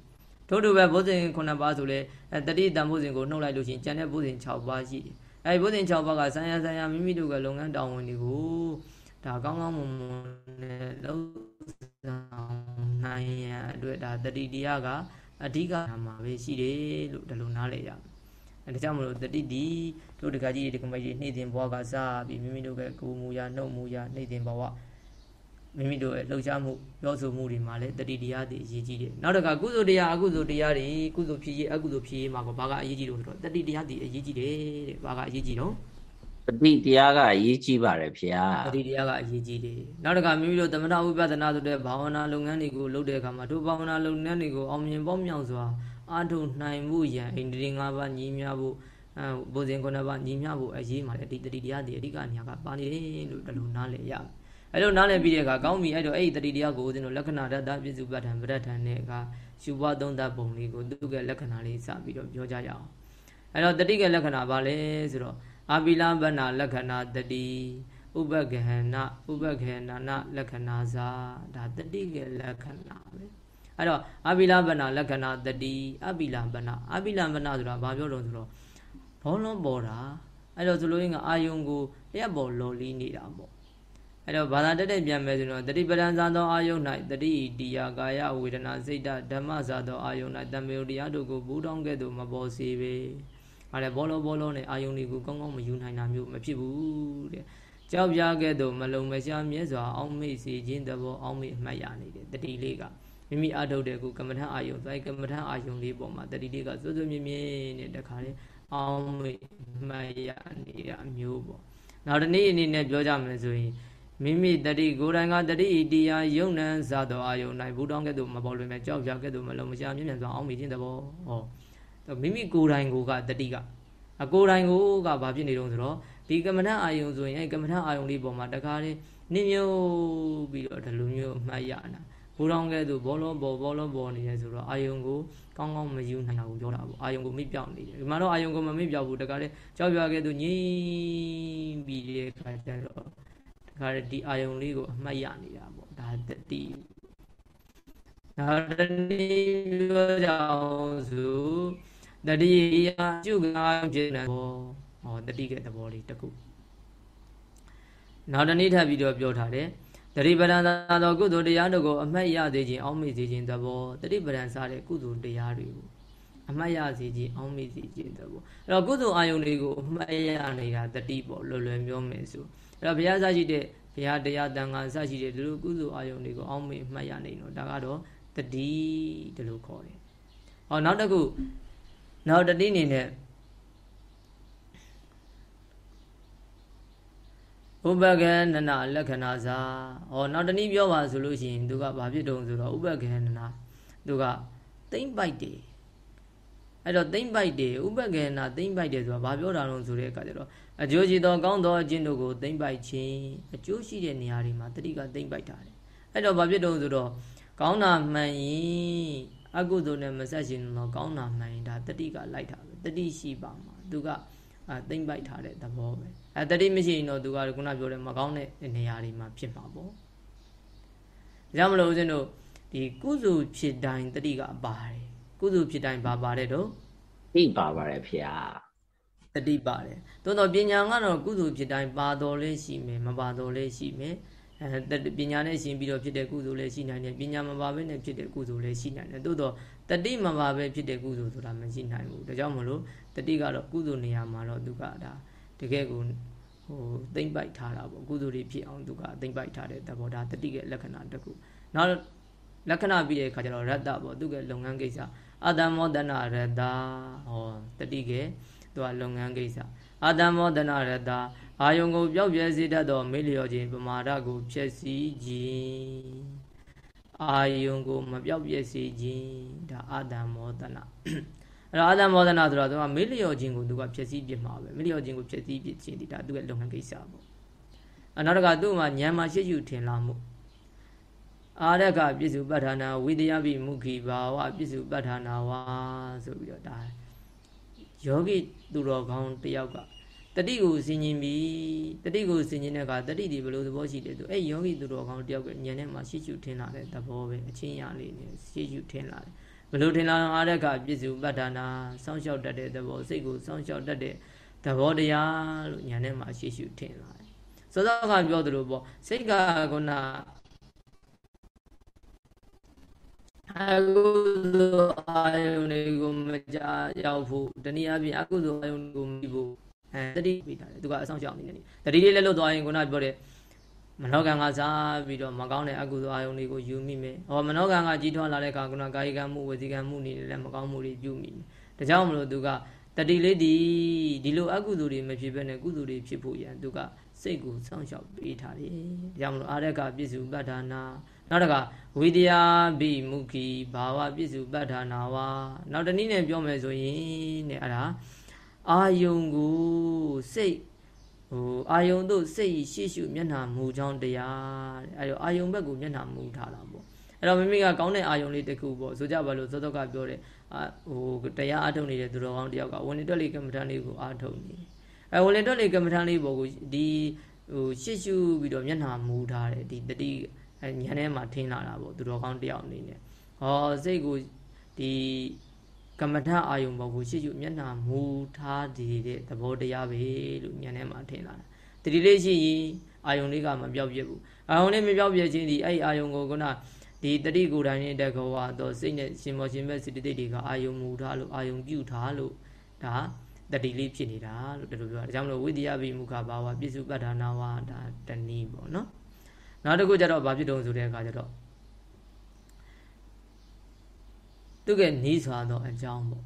ထို့တူပဲဘုဇင်9ပါးဆိုလဲတတိတန်ဘုဇင်ကိုနှုတ်လိုက်လို့ရှိရင်ကျန်တဲ့ဘုဇင်6ပါးရှိတယ်အဲဒီဘုဇင်6ပါးကဆံရဆံရမိမိတို့ကလုပ်ငန်းတောင်းဝင်တွေကိုဒါကောင်းကောင်းမွန်မွန်နဲ့လုပ်ဆောင်နိုင်ရန်အတွက်ဒါတတိတရားကအဓိကမှာပဲရှိတယ်လို့ဒီလိုနားလည်ရမယ်အဲဒါကြောင့်မလို့တတိဒီတို့တကကြီးဒီကမကြီးနှိမ့်တင်ဘဝကစပြီးမိမိတို့ကကိုမူရနှုတ်မူရနှိမ့်တင်ဘဝ မိမိတို့ရဲ့လှုပ်ရှားမှုပြောဆိုမှုတွေမှာလည်းတတိတရားတွေအရေးကြီးတယ်နောက်တစ်ခါကုသိုလ်တရားအကုသိုလ်တရားတွေကုသိုလ်ဖြစ်ရေးအကုသိုလ်ဖြစ်ရေးမှာကဘာကအရေးကြီးလို့ဆိုတော့တတိတရားတွေအရေးကြီးတယ်တဲ့ဘာကအရေးကြီးတော့တတိတရားကအရေးကြီးပါတယ်ဖေ။တတိတရားကအရေးကြီးတယ်နောက်တစ်ခါမိမိတို့သမထဝိပဿနာဆိုတဲ့ဘာဝနာလုပ်ငန်းတွေကိုလုပ်တဲ့အခါမှာတို့ဘာဝနာလုပ်ငန်းတွေကိုအောင်မြင်ပေါင်းမြောက်စွာအားထုတ်နိုင်မှုရန်အိန္ဒြေ၅ပါးညီမြဖို့အဲဘုဇင်9ပါးညီမြဖို့အရေးမှာလေဒီတတိတရားတွေအဓိကနေရာကပါနေတယ်လို့ဒီလိုနားလည်ရမယ် အဲ့လိုနားလည်ပြီးတဲ့အခါကောင်းပြီအဲ့တော့အဲ့ဒီတတိတရားကိုဦးဇင်းတို့လက္ခဏာတတပြစ္စုပ္ပတ္ထံပရဋ္ဌာန်နဲ့အခါရှုပွားသုံးသပ်ပုံလေးကိုသူကလက္ခဏာလေးစပြီးတော့ပြောကြရအောင်အဲ့တော့တတိကလက္ခဏာဘာလဲဆိုတော့အာပိလဗနာလက္ခဏာတတိဥပဂဟဏဥပဂဟဏနာလက္ခဏာစာဒါတတိကလက္ခဏာပဲအဲ့တော့အာပိလဗနာလက္ခဏာတတိအာပိလဗနာအာပိလဗနာဆိုတာဘာပြောတော့ဆိုတော့ဘောလုံးပေါ်တာအဲ့တော့ဆိုလို့ရင်ကအာယုံကိုလျက်ပေါ်လော်လီနေတာပေါ့ အဲ့တော့ဘာသာတက်တက်ပြန်မယ်ဆိုတော့တတိပဒံသာသောအာယုန်၌တတိတရားကာယဝေဒနာစိတ်ဓမ္မသာသောအာယုန်၌တမေယတရားတို့ကိုဘူးတောင်းကဲ့သို့မပေါ်စေပဲ။ဟာလေဘောလုံးဘောလုံးနဲ့အာယုန်တွေကိုကောင်းကောင်းမယူနိုင်တာမျိုးမဖြစ်ဘူးတဲ့။ကြောက်ပြားကဲ့သို့မလုံမရှားမြဲစွာအောင်းမိတ်စေခြင်းသဘောအောင်းမိတ်အမှတ်ရနေတယ်တတိလေးကမိမိအထုတ်တဲ့ကုကမ္မထအာယုန်ဆိုင်ကမ္မထအာယုန်လေးပေါ်မှာတတိလေးကစွစွမြင်းမြင်းနဲ့တခါလေအောင်းမိတ်မှတ်ရနေတာမျိုးပေါ့။နောက်တနေ့အနေနဲ့ပြောကြမယ်ဆိုရင် မိမိတတိကိုယ်တိုင်ကတတိတရားယုံနံဇာတော်အာယုန်၌ဘူတောင်းကဲ့သို့မပေါ်လွင်မဲ့ကြောက်ပြကဲ့သို့မလုံးမရှာမြင့်မြတ်စွာအောင်မိခြင်းတဘောဟောမိမိကိုယ်တိုင်ကိုကတတိကအကိုယ်တိုင်ကိုကဘာဖြစ်နေတုံးဆိုတော့ဒီကမ္မထအာယုန်ဆိုရင်အဲကမ္မထအာယုန်လေးပေါ်မှာတကားလေးနှမြုပ်ပြီးတော့ဒီလိုမျိုးအမှတ်ရနာဘူတောင်းကဲ့သို့ဘောလုံးပေါ်ဘောလုံးပေါ်နေရဲဆိုတော့အာယုန်ကိုကောင်းကောင်းမယူနိုင်တာကိုပြောတာပေါ့အာယုံကိုမိပြောင်းနေတယ်ဒီမှာတော့အာယုံကိုမမိပြောင်းဘူးတကယ်လေကြောက်ပြခဲ့သူငြိမ်ပြီးတဲ့ခါကျတော့ ခါရဒီအာယုံလေးကိုအမှတ်ရနေတာပေါ့ဒါတတိနောက်တနည်းပြောကြအောင်ဆိုတတိယကျုကဖြစ်နေဘောဟောတတိကသဘောလေးတစ်ခုနောက်တနည်းထပ်ပြီးတော့ပြောထားတယ်တတိပဒံသာသောကုသိုလ်တရားတို့ကိုအမှတ်ရသေးခြင်းအောက်မေ့စေခြင်းသဘောတတိပဒံစားတဲ့ကုသိုလ်တရားတွေကိုအမှတ်ရစေခြင်းအောင်းမေ့စေခြင်းတဲ့ပေါ့အဲ့တော့ကုသိုလ်အာယုန်တွေကိုအမှတ်ရနေတာတတိပေါ့လွယ်လွယ်ပြောမယ်ဆို အဲ့တော့ဘုရားစရှိတဲ့ဘုရားတရားတန်ခါစရှိတဲ့ဒီလိုကုသိုလ်အာယုန်တွေကိုအောင်းမေ့အမှတ်ရနေတော့ဒါကတော့တတိဒီလိုခေါ်တယ်ဟောနောက်တစ်ခုနောက်တတိအနေနဲ့ဥပကနနာလက္ခဏာစာဟောနောက်တနည်းပြောပါဆိုလို့ရှိရင်သူကဘာဖြစ်တုံဆိုတော့ဥပကနနာသူကသိမ့်ပိုက်တယ်အဲ့တော့သိမ့်ပိုက်တယ်ဥပကနာသိမ့်ပိုက်တယ်ဆိုတာဘာပြောတာလဲဆိုတဲ့အခါကျတော့အကျိုးရှိသောကောင်းသောအကျင့်တို့ကိုသိမ့်ပိုက်ခြင်းအကျိုးရှိတဲ့နေရာတွေမှာတတိကသိမ့်ပိုက်တာတယ်အဲ့တော့ဘာဖြစ်တုံဆိုတော့ကောင်းတာမှန်ရင်အကုသိုလ်နဲ့မဆက်ရှင်တော့ကောင်းတာမှန်ရင်ဒါတတိကလိုက်တာပဲတတိရှိပါမှာသူကအဲသိမ့်ပိုက်ထားတဲ့သဘောပဲအဲတတိမရှိရင်တော့သူကခုနပြောတဲ့မကောင်းတဲ့နေရာတွေမှာဖြစ်မှာပေါ့ဒါကြောင့်မလို့ဦးဇင်းတို့ဒီကုစုဖြစ်တိုင်းတတိကပါတယ်ကုစုဖြစ်တိုင်းဘာပါတယ်တော့သိပါပါတယ်ဖေဟာ တတိပါတယ်သို့တော့ပညာကတော့ကုစုဖြစ်တိုင်းပါတော်လေးရှိမယ်မပါတော်လေးရှိမယ်အဲပညာနဲ့ရှင်ပြီးတော့ဖြစ်တဲ့ကုသိုလ်လည်းရှိနိုင်တယ်ပညာမပါဘဲနဲ့ဖြစ်တဲ့ကုသိုလ်လည်းရှိနိုင်တယ်သို့တော့တတိမပါဘဲဖြစ်တဲ့ကုသိုလ်ဆိုတာမရှိနိုင်ဘူးဒါကြောင့်မလို့တတိကတော့ကုသိုလ်နေရာမှာတော့သူကဒါတကယ်ကိုဟိုသိမ့်ပိုက်ထားတာပေါ့ကုသိုလ်တွေဖြစ်အောင်သူကသိမ့်ပိုက်ထားတဲ့သဘောဒါတတိရဲ့လက္ခဏာတစ်ခုနောက်လက္ခဏာပြီးတဲ့အခါကျတော့ရတ္တပေါ့သူကလုပ်ငန်းကိစ္စအာတမောတနာရတ္တဟောတတိက သူကလုပ်ငန်းကိစ္စအာတမောတနာရတ္တအာယုံကိုပျောက်ပြဲစေတတ်သောမေ့လျော်ခြင်းပမာဒကိုဖြည့်ဆည်းခြင်းအာယုံကိုမပျောက်ပြဲစေခြင်းဒါအာတမောတနာအဲ့တော့အာသမောဒနာဆိုတော့သူကမေ့လျော်ခြင်းကိုသူကဖြည့်ဆည်းပြမှာပဲမေ့လျော်ခြင်းကိုဖြည့်ဆည်းပြခြင်းဒီဒါသူရဲ့လုပ်ငန်းကိစ္စပေါ့အနောက်တကသူ့မှာဉာဏ်မှာရှေ့ယူထင်လာမှုအာရကပြစ္စုပ္ပထာနာဝိတယပိမုခိဘာဝပြစ္စုပ္ပထာနာဝါဆိုပြီးတော့ဒါ ယောဂီသူတော်ကောင်းတယောက်ကတတိကိုစင်ញင်ပြီးတတိကိုစင်ញင်တဲ့အခါတတိဒီဘယ်လိုသဘောရှိတယ်သူအဲ့ယောဂီသူတော်ကောင်းတယောက်ကဉာဏ်နဲ့မှရှေ့ယူထင်လာတဲ့သဘောပဲအချင်းရလေးနဲ့ရှေ့ယူထင်လာတယ်ဘလို့ထင်လာအားတဲ့အခါပြစ္စုပ္ပတ္ထနာစောင့်ရှောက်တတ်တဲ့သဘောစိတ်ကိုစောင့်ရှောက်တတ်တဲ့သဘောတရားလို့ညာနဲ့မှရှေ့ရှုထင်လာတယ်စောစောကပြောသလိုပေါ့စိတ်ကကုဏ အကုသိုလ်အာယုန်တွေကိုမကြရောက်ဖို့တနည်းအားဖြင့်အကုသိုလ်အာယုန်ကိုမိဖို့အဲတတိပြတာလေသူကအဆောင်ရှောက်နေတယ်တတိလေးလည်းလွတ်သွားရင်ခုနပြောတဲ့မနောကံကစားပြီးတော့မကောင်းတဲ့အကုသိုလ်အာယုန်တွေကိုယူမိမယ်။ဟောမနောကံကကြီးထွားလာတဲ့အခါကကာယကံမှုဝစီကံမှုနေလည်းမကောင်းမှုတွေပြုမိမယ်။ဒါကြောင့်မလို့သူကတတိလေးဒီဒီလိုအကုသိုလ်တွေမဖြစ်ဘဲနဲ့ကုသိုလ်တွေဖြစ်ဖို့ရန်သူကစိတ်ကိုစောင့်ရှောက်ပေးထားတယ်။ဒါကြောင့်မလို့အာရကပြစ္စုပ္ပဒါနာ နောက်တကဝိတယာဘိမုခိဘာဝပြစ္စုပ္ပဒါနာဝါနောက်တနည်းနဲ့ပြောမယ်ဆိုရင်တဲ့အဲ့ဒါအာယုံကိုစိတ်ဟိုအာယုံတို့စိတ်ရှိရှုမျက်နှာမူချောင်းတရားတဲ့အဲဒါအာယုံဘက်ကိုမျက်နှာမူထားတာပေါ့အဲ့တော့မိမိကကောင်းတဲ့အာယုံလေးတစ်ခုပေါ့ဆိုကြပါလို့သောသောကပြောတဲ့အာဟိုတရားအားထုတ်နေတဲ့သူတော်ကောင်းတယောက်ကဝင်တွက်လေးကမ္မထန်လေးကိုအားထုတ်နေအဲဝင်တွက်လေးကမ္မထန်လေးပေါ်ကိုဒီဟိုရှစ်ရှုပြီးတော့မျက်နှာမူထားတယ်ဒီတတိ အဲညနေမှာထင်းလာတာပေါ့သူတော်ကောင်းတယောက်အနေနဲ့ဟောစိတ်ကိုဒီကမ္မထအာယုံဘောကိုရှေ့ယူမျက်နှာမူထားတည်တဲ့သဘောတရားပဲလို့ဉာဏ်ထဲမှာထင်လာတာတတိလေးရှိရင်အာယုံလေးကမပြောက်ပြစ်ဘူးအာယုံလေးမပြောက်ပြစ်ခြင်းဒီအဲ့အာယုံကိုခုနဒီတတိကိုယ်တိုင်နဲ့တကောဝါတော့စိတ်နဲ့ရှင်မောရှင်ဘက်စိတ္တိတွေကအာယုံမူထားလို့အာယုံပြုထားလို့ဒါတတိလေးဖြစ်နေတာလို့ဒီလိုပြောတာဒါကြောင့်မလို့ဝိတ္တယဘိမုခဘာဝပြစ္စုပ္ပဒါနာဝါဒါတဏီပေါ့နော် နောက်တစ်ခုကျတော့ဘာဖြစ်တုံးဆိုတဲ့အခါကျတော့သူကနီးစွာသောအကြောင်းပေါ့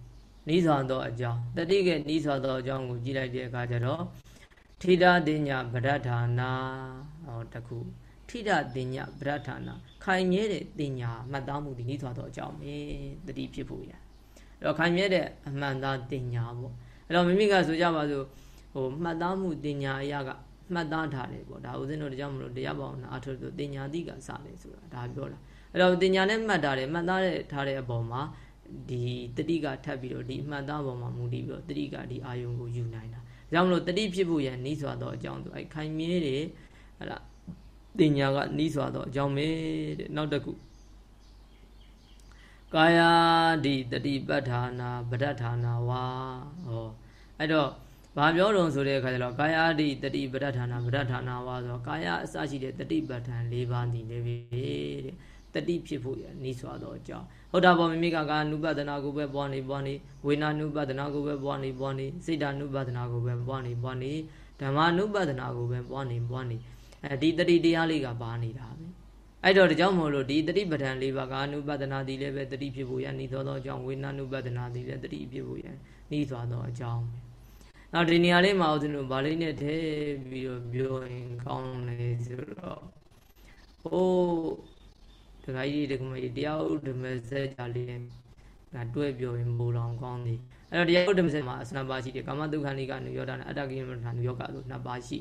နီးစွာသောအကြောင်းတတိကနီးစွာသောအကြောင်းကိုကြည့်လိုက်တဲ့အခါကျတော့ထိဒတင်ညာဗရဌာနာဟောတခုထိဒတင်ညာဗရဌာနာခိုင်မြဲတဲ့တင်ညာမှတ်သားမှုဒီနီးစွာသောအကြောင်းပဲတတိဖြစ်ဖို့ရအဲ့တော့ခိုင်မြဲတဲ့အမှန်သားတင်ညာပေါ့အဲ့တော့မိမိကဆိုကြပါစို့ဟိုမှတ်သားမှုတင်ညာအရာက မှတ်သားထားတယ်ပေါ့ဒါဦးဇင်းတို့တရားမလို့တရားပေါင်းနာအထုလို့တင်ညာတိကစတယ်ဆိုတာဒါပြောတာအဲ့တော့တင်ညာနဲ့မှတ်ထားတယ်မှတ်သားတဲ့ထားတဲ့အပေါ်မှာဒီတတိကထပ်ပြီးတော့ဒီမှတ်သားပေါ်မှာမူတည်ပြီးတော့တတိကဒီအာယုံကိုယူနိုင်တာဒါကြောင့်မလို့တတိဖြစ်ဖို့ရန်နှီးစွာသောအကြောင်းဆိုအဲ့ခိုင်မြဲတယ်ဟလာတင်ညာကနှီးစွာသောအကြောင်းပဲတဲ့နောက်တစ်ခုကာယဒီတတိပဋ္ဌာနာပဋ္ဌာနာဝါဟောအဲ့တော့ ဘာပြောတုံဆိုတဲ့အခါကျတော့ကာယတိတတိပဋ္ဌာနာပဋ္ဌာနာဝါဆိုကာယအစရှိတဲ့တတိပဋ္ဌာန်၄ပါးတည်နေပြီတဲ့တတိဖြစ်ဖို့ရနီးစွာသောအကြောင်းဟုတ်တာပေါ့မိမိကကာနုပဒနာကိုပဲပွားနေပွားနေဝေနာနုပဒနာကိုပဲပွားနေပွားနေစိတ်ဓာနုပဒနာကိုပဲပွားနေပွားနေဓမ္မနုပဒနာကိုပဲပွားနေပွားနေအဲဒီတတိတရားလေးကပါနေတာပဲအဲ့တော့ဒါကြောင့်မို့လို့ဒီတတိပဋ္ဌာန်၄ပါးကအနုပဒနာဒီလည်းပဲတတိဖြစ်ဖို့ရနီးသောသောအကြောင်းဝေနာနုပဒနာဒီလည်းတတိဖြစ်ဖို့ရနီးစွာသောအကြောင်းပဲ နောက်ဒီနေရာလေးမှာဦးဇင်းတို့ဗာလေးနဲ့ထည့်ပြီးတော့ပြောရင်ကောင်းလေဆိုတော့ဟိုတခါကြီးတကမကြီးတရားဥဒ္ဓမစက်ကြလေးငါတွဲပြောရင်မိုးလောင်ကောင်းသည်အဲ့တော့တရားဥဒ္ဓမစက်မှာအစနပါရှိတယ်ကာမတုခဏိကနုယောဒနဲ့အတ္တကိလမထာနုယောဂလို့နှစ်ပါးရှိ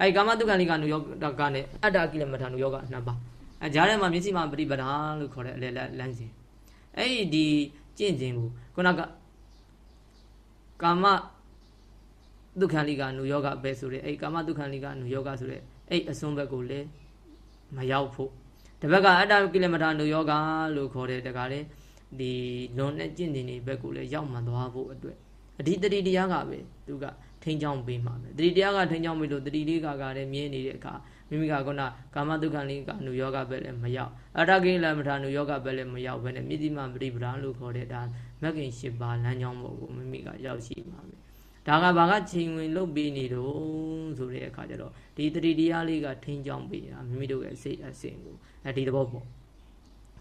အဲ့ကာမတုခဏိကနုယောဂကနဲ့အတ္တကိလမထာနုယောဂနှစ်ပါးအဲကြားထဲမှာမျက်စိမှာပရိပဒာလို့ခေါ်တဲ့အလေလမ်းစဉ်အဲ့ဒီကျင့်စဉ်ကိုခုနကကာမ ဒုက္ခလိကနုယောဂပဲဆိုတဲ့အဲ့ကာမဒုက္ခလိကနုယောဂဆိုတဲ့အဲ့အစွန်းဘက်ကိုလည်းမရောက်ဖို့တပတ်ကအတ္တကိလမထာနုယောဂလို့ခေါ်တဲ့တကားလေဒီလွန်တဲ့ကျင့်တင်တွေဘက်ကိုလည်းရောက်မှသွားဖို့အတွက်အဓိတတိတရားကပဲသူကထိန်းချောင်းပေးမှာပဲတတိတရားကထိန်းချောင်းပြီးလို့တတိလေးကကလည်းမြင်နေတဲ့အခါမိမိကခုနကာမဒုက္ခလိကနုယောဂပဲလည်းမရောက်အတ္တကိလမထာနုယောဂပဲလည်းမရောက်ဘဲနဲ့မြစ်တိမပရိပဒာလို့ခေါ်တဲ့ဒါမဂ္ဂင်၈ပါးလမ်းကြောင်းပေါ်ကိုမိမိကရောက်ရှိမှာပဲ ဒါကဘာကချိန်ဝင်လုပ်ပြီးနေတော့ဆိုတဲ့အခါကျတော့ဒီတတိတရားလေးကထိန်းချောင်းပေးတာမိမိတို့ရဲ့စိတ်အစဉ်ကိုအဲဒီသဘောပေါ့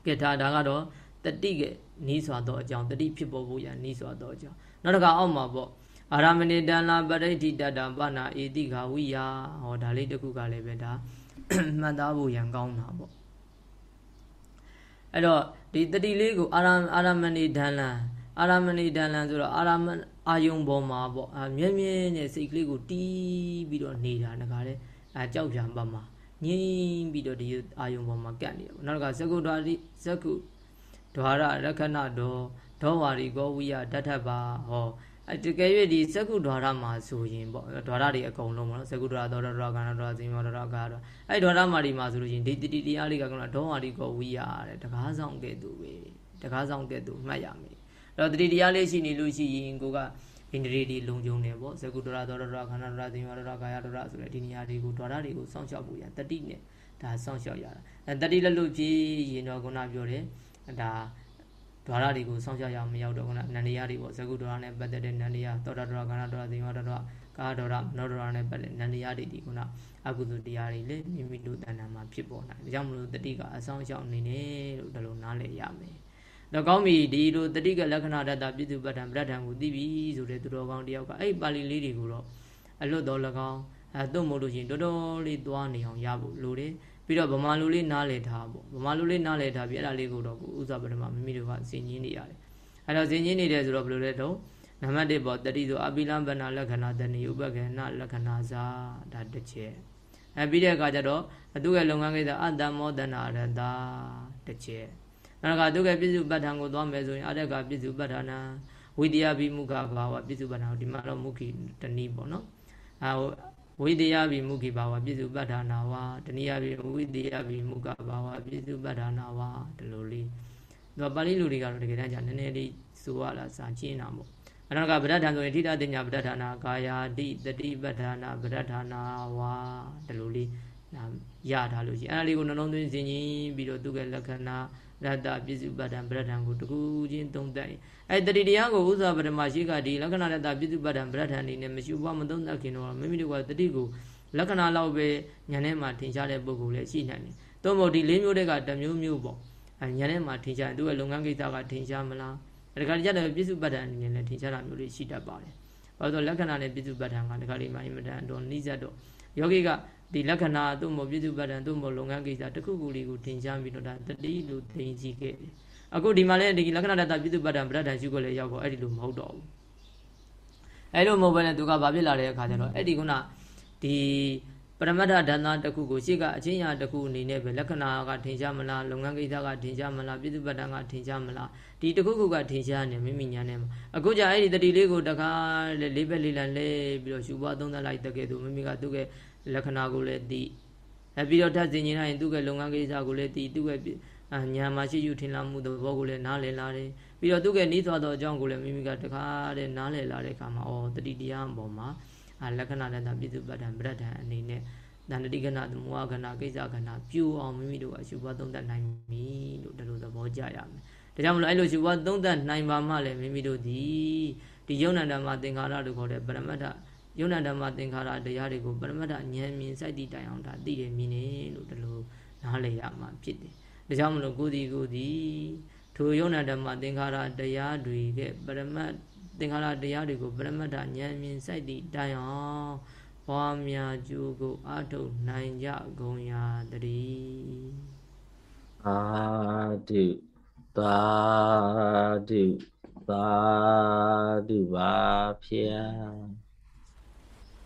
ကဲဒါဒါကတော့တတိကနီးစွာသောအကြောင်းတတိဖြစ်ပေါ်ဖို့ရနီးစွာသောအကြောင်းနောက်တစ်ခါအောက်မှာပေါ့အာရမဏိတန်လာပရိဋ္ဌိတတံပနာဧတိခာဝိယဟောဒါလေးတစ်ခုကလည်းပဲဒါမှတ်သားဖို့ရန်ကောင်းတာပေါ့အဲ့တော့ဒီတတိလေးကိုအာရအာရမဏိဒန်လံအာရမဏိဒန်လံဆိုတော့အာရမ အာယုံပေါ်မှာပေါ့အမြဲမြဲနဲ့စိတ်ကလေးကိုတီးပြီးတော့နေတာတခါလေအကြောက်ပြန်ပတ်မှာငြိမ်ပြီးတော့ဒီအာယုံပေါ်မှာကတ်နေတယ်ပေါ့နောက်ကဇကုဒ္ဒာတိဇကုဒွါရရခဏတော်ဒေါဝါရီကောဝိယတထပါဟောအဲတကယ်၍ဒီဇကုဒွါရမှာဆိုရင်ပေါ့ဒွါရတွေအကုန်လုံးပေါ့နော်ဇကုဒွါရသောဒွါရကဏဒွါရဇိမောဒွါရကာဒွါအဲဒွါရမာဒီမှာဆိုလို့ရှင်ဒီတတိတရားလေးကကတော့ဒေါဝါရီကောဝိယတဲ့တကားဆောင်ကဲ့သို့ပဲတကားဆောင်ကဲ့သို့မှတ်ရမယ်အဲ့ တော့တတိတရားလေးရှိနေလို့ရှိရင်ကိုကဣန္ဒြေတွေလုံခြုံတယ်ပေါ့ဇကုဒရသောရရခန္ဓာရဇိမရရကာယရဆိုတဲ့ဒီနေရာတွေကိုဒွါရတွေကိုစောင့်ရှောက်ဖို့ရတတိနဲ့ဒါစောင့်ရှောက်ရတာအဲတတိလက်လို့ကြည့်ရင်တော့ခုနပြောတယ်ဒါဒွါရတွေကိုစောင့်ရှောက်ရမရောက်တော့ခုနနန္ဒီယတွေပေါ့ဇကုဒရနဲ့ပတ်သက်တဲ့နန္ဒီယသောတာဒရခန္ဓာဒရဇိမရရကာဒရမနောဒရနဲ့ပတ်သက်နန္ဒီယတွေဒီခုနအကုသိုလ်တရားတွေလေမိမိတို့တဏ္ဍာမှာဖြစ်ပေါ်လာတယ်ဒါကြောင့်မလို့တတိကအဆောင်ရှောက်နေတယ်လို့ဒါလိုနားလည်ရမယ်တော့ကော င်းပြီဒီလိုတတိကလက္ခဏာတတပြည့်စုံပဋ္ဌာန်ပဋ္ဌာန်ကိုသိပြီဆိုတဲ့သူတော်ကောင်းတယောက်ကအဲ့ပါဠိလေးတွေကိုတော့အလွတ်တော်၎င်းအဲသို့မဟုတ်လို့ရှိရင်တော်တော်လေးသွားနေအောင်ရဖို့လိုတယ်ပြီးတော့ဗမာလူလေးနားလည်ထားပေါ့ဗမာလူလေးနားလည်ထားပြီးအဲ့ဒါလေးကိုတော့ကိုဥစွာပထမမိမိတို့ကစင်ကြီးနေရတယ်အဲ့တော့စင်ကြီးနေတယ်ဆိုတော့ဘယ်လိုလဲတော့နံပါတ်1ပေါ့တတိဆိုအပိလံဗနာလက္ခဏာတဏိဥပက္ခဏလက္ခဏာစာဒါတစ်ချက်အဲပြီးတဲ့အခါကျတော့သူ့ရဲ့လုပ်ငန်းကိစ္စအတ္တမောဒနာရတတစ်ချက် နောက်ကဒုက္ခပြစ္စုပ္ပတ္ထံကိုသွားမယ်ဆိုရင်အတ္တကပြစ္စုပ္ပတ္ထနာဝိတ္တယဘိမုခဘာဝပြစ္စုပ္ပတ္ထဒီမှာတော့မုခိတဏီပေါ့နော်အဲဝိတ္တယဘိမုခိဘာဝပြစ္စုပ္ပတ္ထနာဝတဏီယဘိဝိတ္တယဘိမုခဘာဝပြစ္စုပ္ပတ္ထနာဝဒီလိုလေးသူကပါဠိလူတွေကတော့တကယ်တမ်းကျနည်းနည်းလေးဆိုရလာစာကျင်းတာပေါ့အနောက်ကဗဒ္ဒံဆိုရင်ထိတတင်ညာဗဒ္ဒနာကာယာတိတတိပဋ္ဌာနာဗဒ္ဒနာဝါဒီလိုလေးရထားလို့ရှိရင်အဲ့ဒါလေးကိုနှလုံးသွင်းစဉ်ကြီးပြီးတော့သူကလက္ခဏာ ရတ္တပြစ္စုပ္ပတံပရဒံကိုတကူချင်းသုံးသပ်ရင်အဲတတိတရားကိုဥစွာပထမရှိကဒီလက္ခဏာရတ္တပြစ္စုပ္ပတံပရဒံနေနဲ့မရှိဘွားမသုံးသပ်ခင်တော့မိမိတို့ကတတိကိုလက္ခဏာလောက်ပဲညာထဲမှာထင်ရှားတဲ့ပုဂ္ဂိုလ်လည်းရှိနိုင်တယ်။သို့မဟုတ်ဒီလေးမျိုးတက်ကတစ်မျိုးမျိုးပေါ့။အဲညာထဲမှာထင်ရှားသူ့ရဲ့လုပ်ငန်းကိစ္စကထင်ရှားမလား။ဒါကကြတဲ့ပြစ္စုပ္ပတံအနေနဲ့လည်းထင်ရှားတာမျိုးတွေရှိတတ်ပါတယ်။ဘာလို့လက္ခဏာနဲ့ပြစ္စုပ္ပတံကဒီကလေးမှအင်မတန်တော့နှိစက်တော့ယောဂိက ဒီလက္ခဏာသို့မဟုတ်ပြည့်စုံပတ်တံသို့မဟုတ်လုပ်ငန်းကိစ္စတစ်ခုခုလေးကိုသင်ကြားပြီးတော့ဒါတတိလို့သင်ကြည့်ခဲ့တယ်အခုဒီမှာလည်းဒီလက္ခဏာတတပြည့်စုံပတ်တံပရဒ္ဒန်ရှုကိုလည်းရောက်တော့အဲ့ဒီလိုမဟုတ်တော့ဘူးအဲ့လိုမဟုတ်ဘဲနဲ့သူကဘာဖြစ်လာတဲ့အခါကျတော့အဲ့ဒီခုနဒီပရမတ္ထဒဏ္ဍတစ်ခုကိုရှေ့ကအချင်းရာတစ်ခုအနေနဲ့ပဲလက္ခဏာကထင်ရှားမလားလုပ်ငန်းကိစ္စကထင်ရှားမလားပြည့်စုံပတ်တံကထင်ရှားမလားဒီတစ်ခုခုကထင်ရှားနေမိမိညာနဲ့မှာအခုကြအဲ့ဒီတတိလေးကိုတခါလေးပဲလေးလံလဲပြီးတော့ရှုပွားသုံးသပ်လိုက်တဲ့ကဲသူမိမိကသူ့ရဲ့ လက္ခဏာကိုလည်းသိအဲပြီးတော့ထပ်စင်ရင်တိုင်းသူ့ရဲ့လုပ်ငန်းကိစ္စကိုလည်းသိသူ့ရဲ့ညာမှာရှိယူထင်လာမှုသဘောကိုလည်းနားလည်လာတယ်ပြီးတော့သူ့ရဲ့နှီးသွားသောအကြောင်းကိုလည်းမိမိကတခါတည်းနားလည်လာတဲ့အခါမှာဩတတိတရားအပေါ်မှာလက္ခဏာနဲ့ပြည့်စုံပဋ္ဌာန်ပဋ္ဌာန်အနေနဲ့တဏှတိကဏသမုဟကဏကိစ္စကဏပြူအောင်မိမိတို့အရှုပွားသုံးသပ်နိုင်ပြီလို့ဒီလိုသဘောကျရမယ်ဒါကြောင့်မလို့အဲ့လိုရှုပွားသုံးသပ်နိုင်ပါမှလည်းမိမိတို့ဒီဒီယုံနာဓမ္မသင်္ခါရလို့ခေါ်တဲ့ပရမတ္ထ ယုံနာဓမ္မသင်္ခါရတရားတွေကိုပရမတ္ထဉာဏ်မြင်စိုက်တည်တိုင်အောင်ဒါသိတယ်မြင်တယ်လို့ဒီလိုနားလည်ရမှာဖြစ်တယ်ဒါကြောင့်မလို့ကိုယ်ဒီကိုယ်ဒီထိုယုံနာဓမ္မသင်္ခါရတရားတွေကပရမတ်သင်္ခါရတရားတွေကိုပရမတ္ထဉာဏ်မြင်စိုက်တည်တိုင်အောင်ပွားများကြိုးကိုအထုတ်နိုင်ကြကုန်ရာတည်းအာဓုသာဓုသာဓုပါဖျား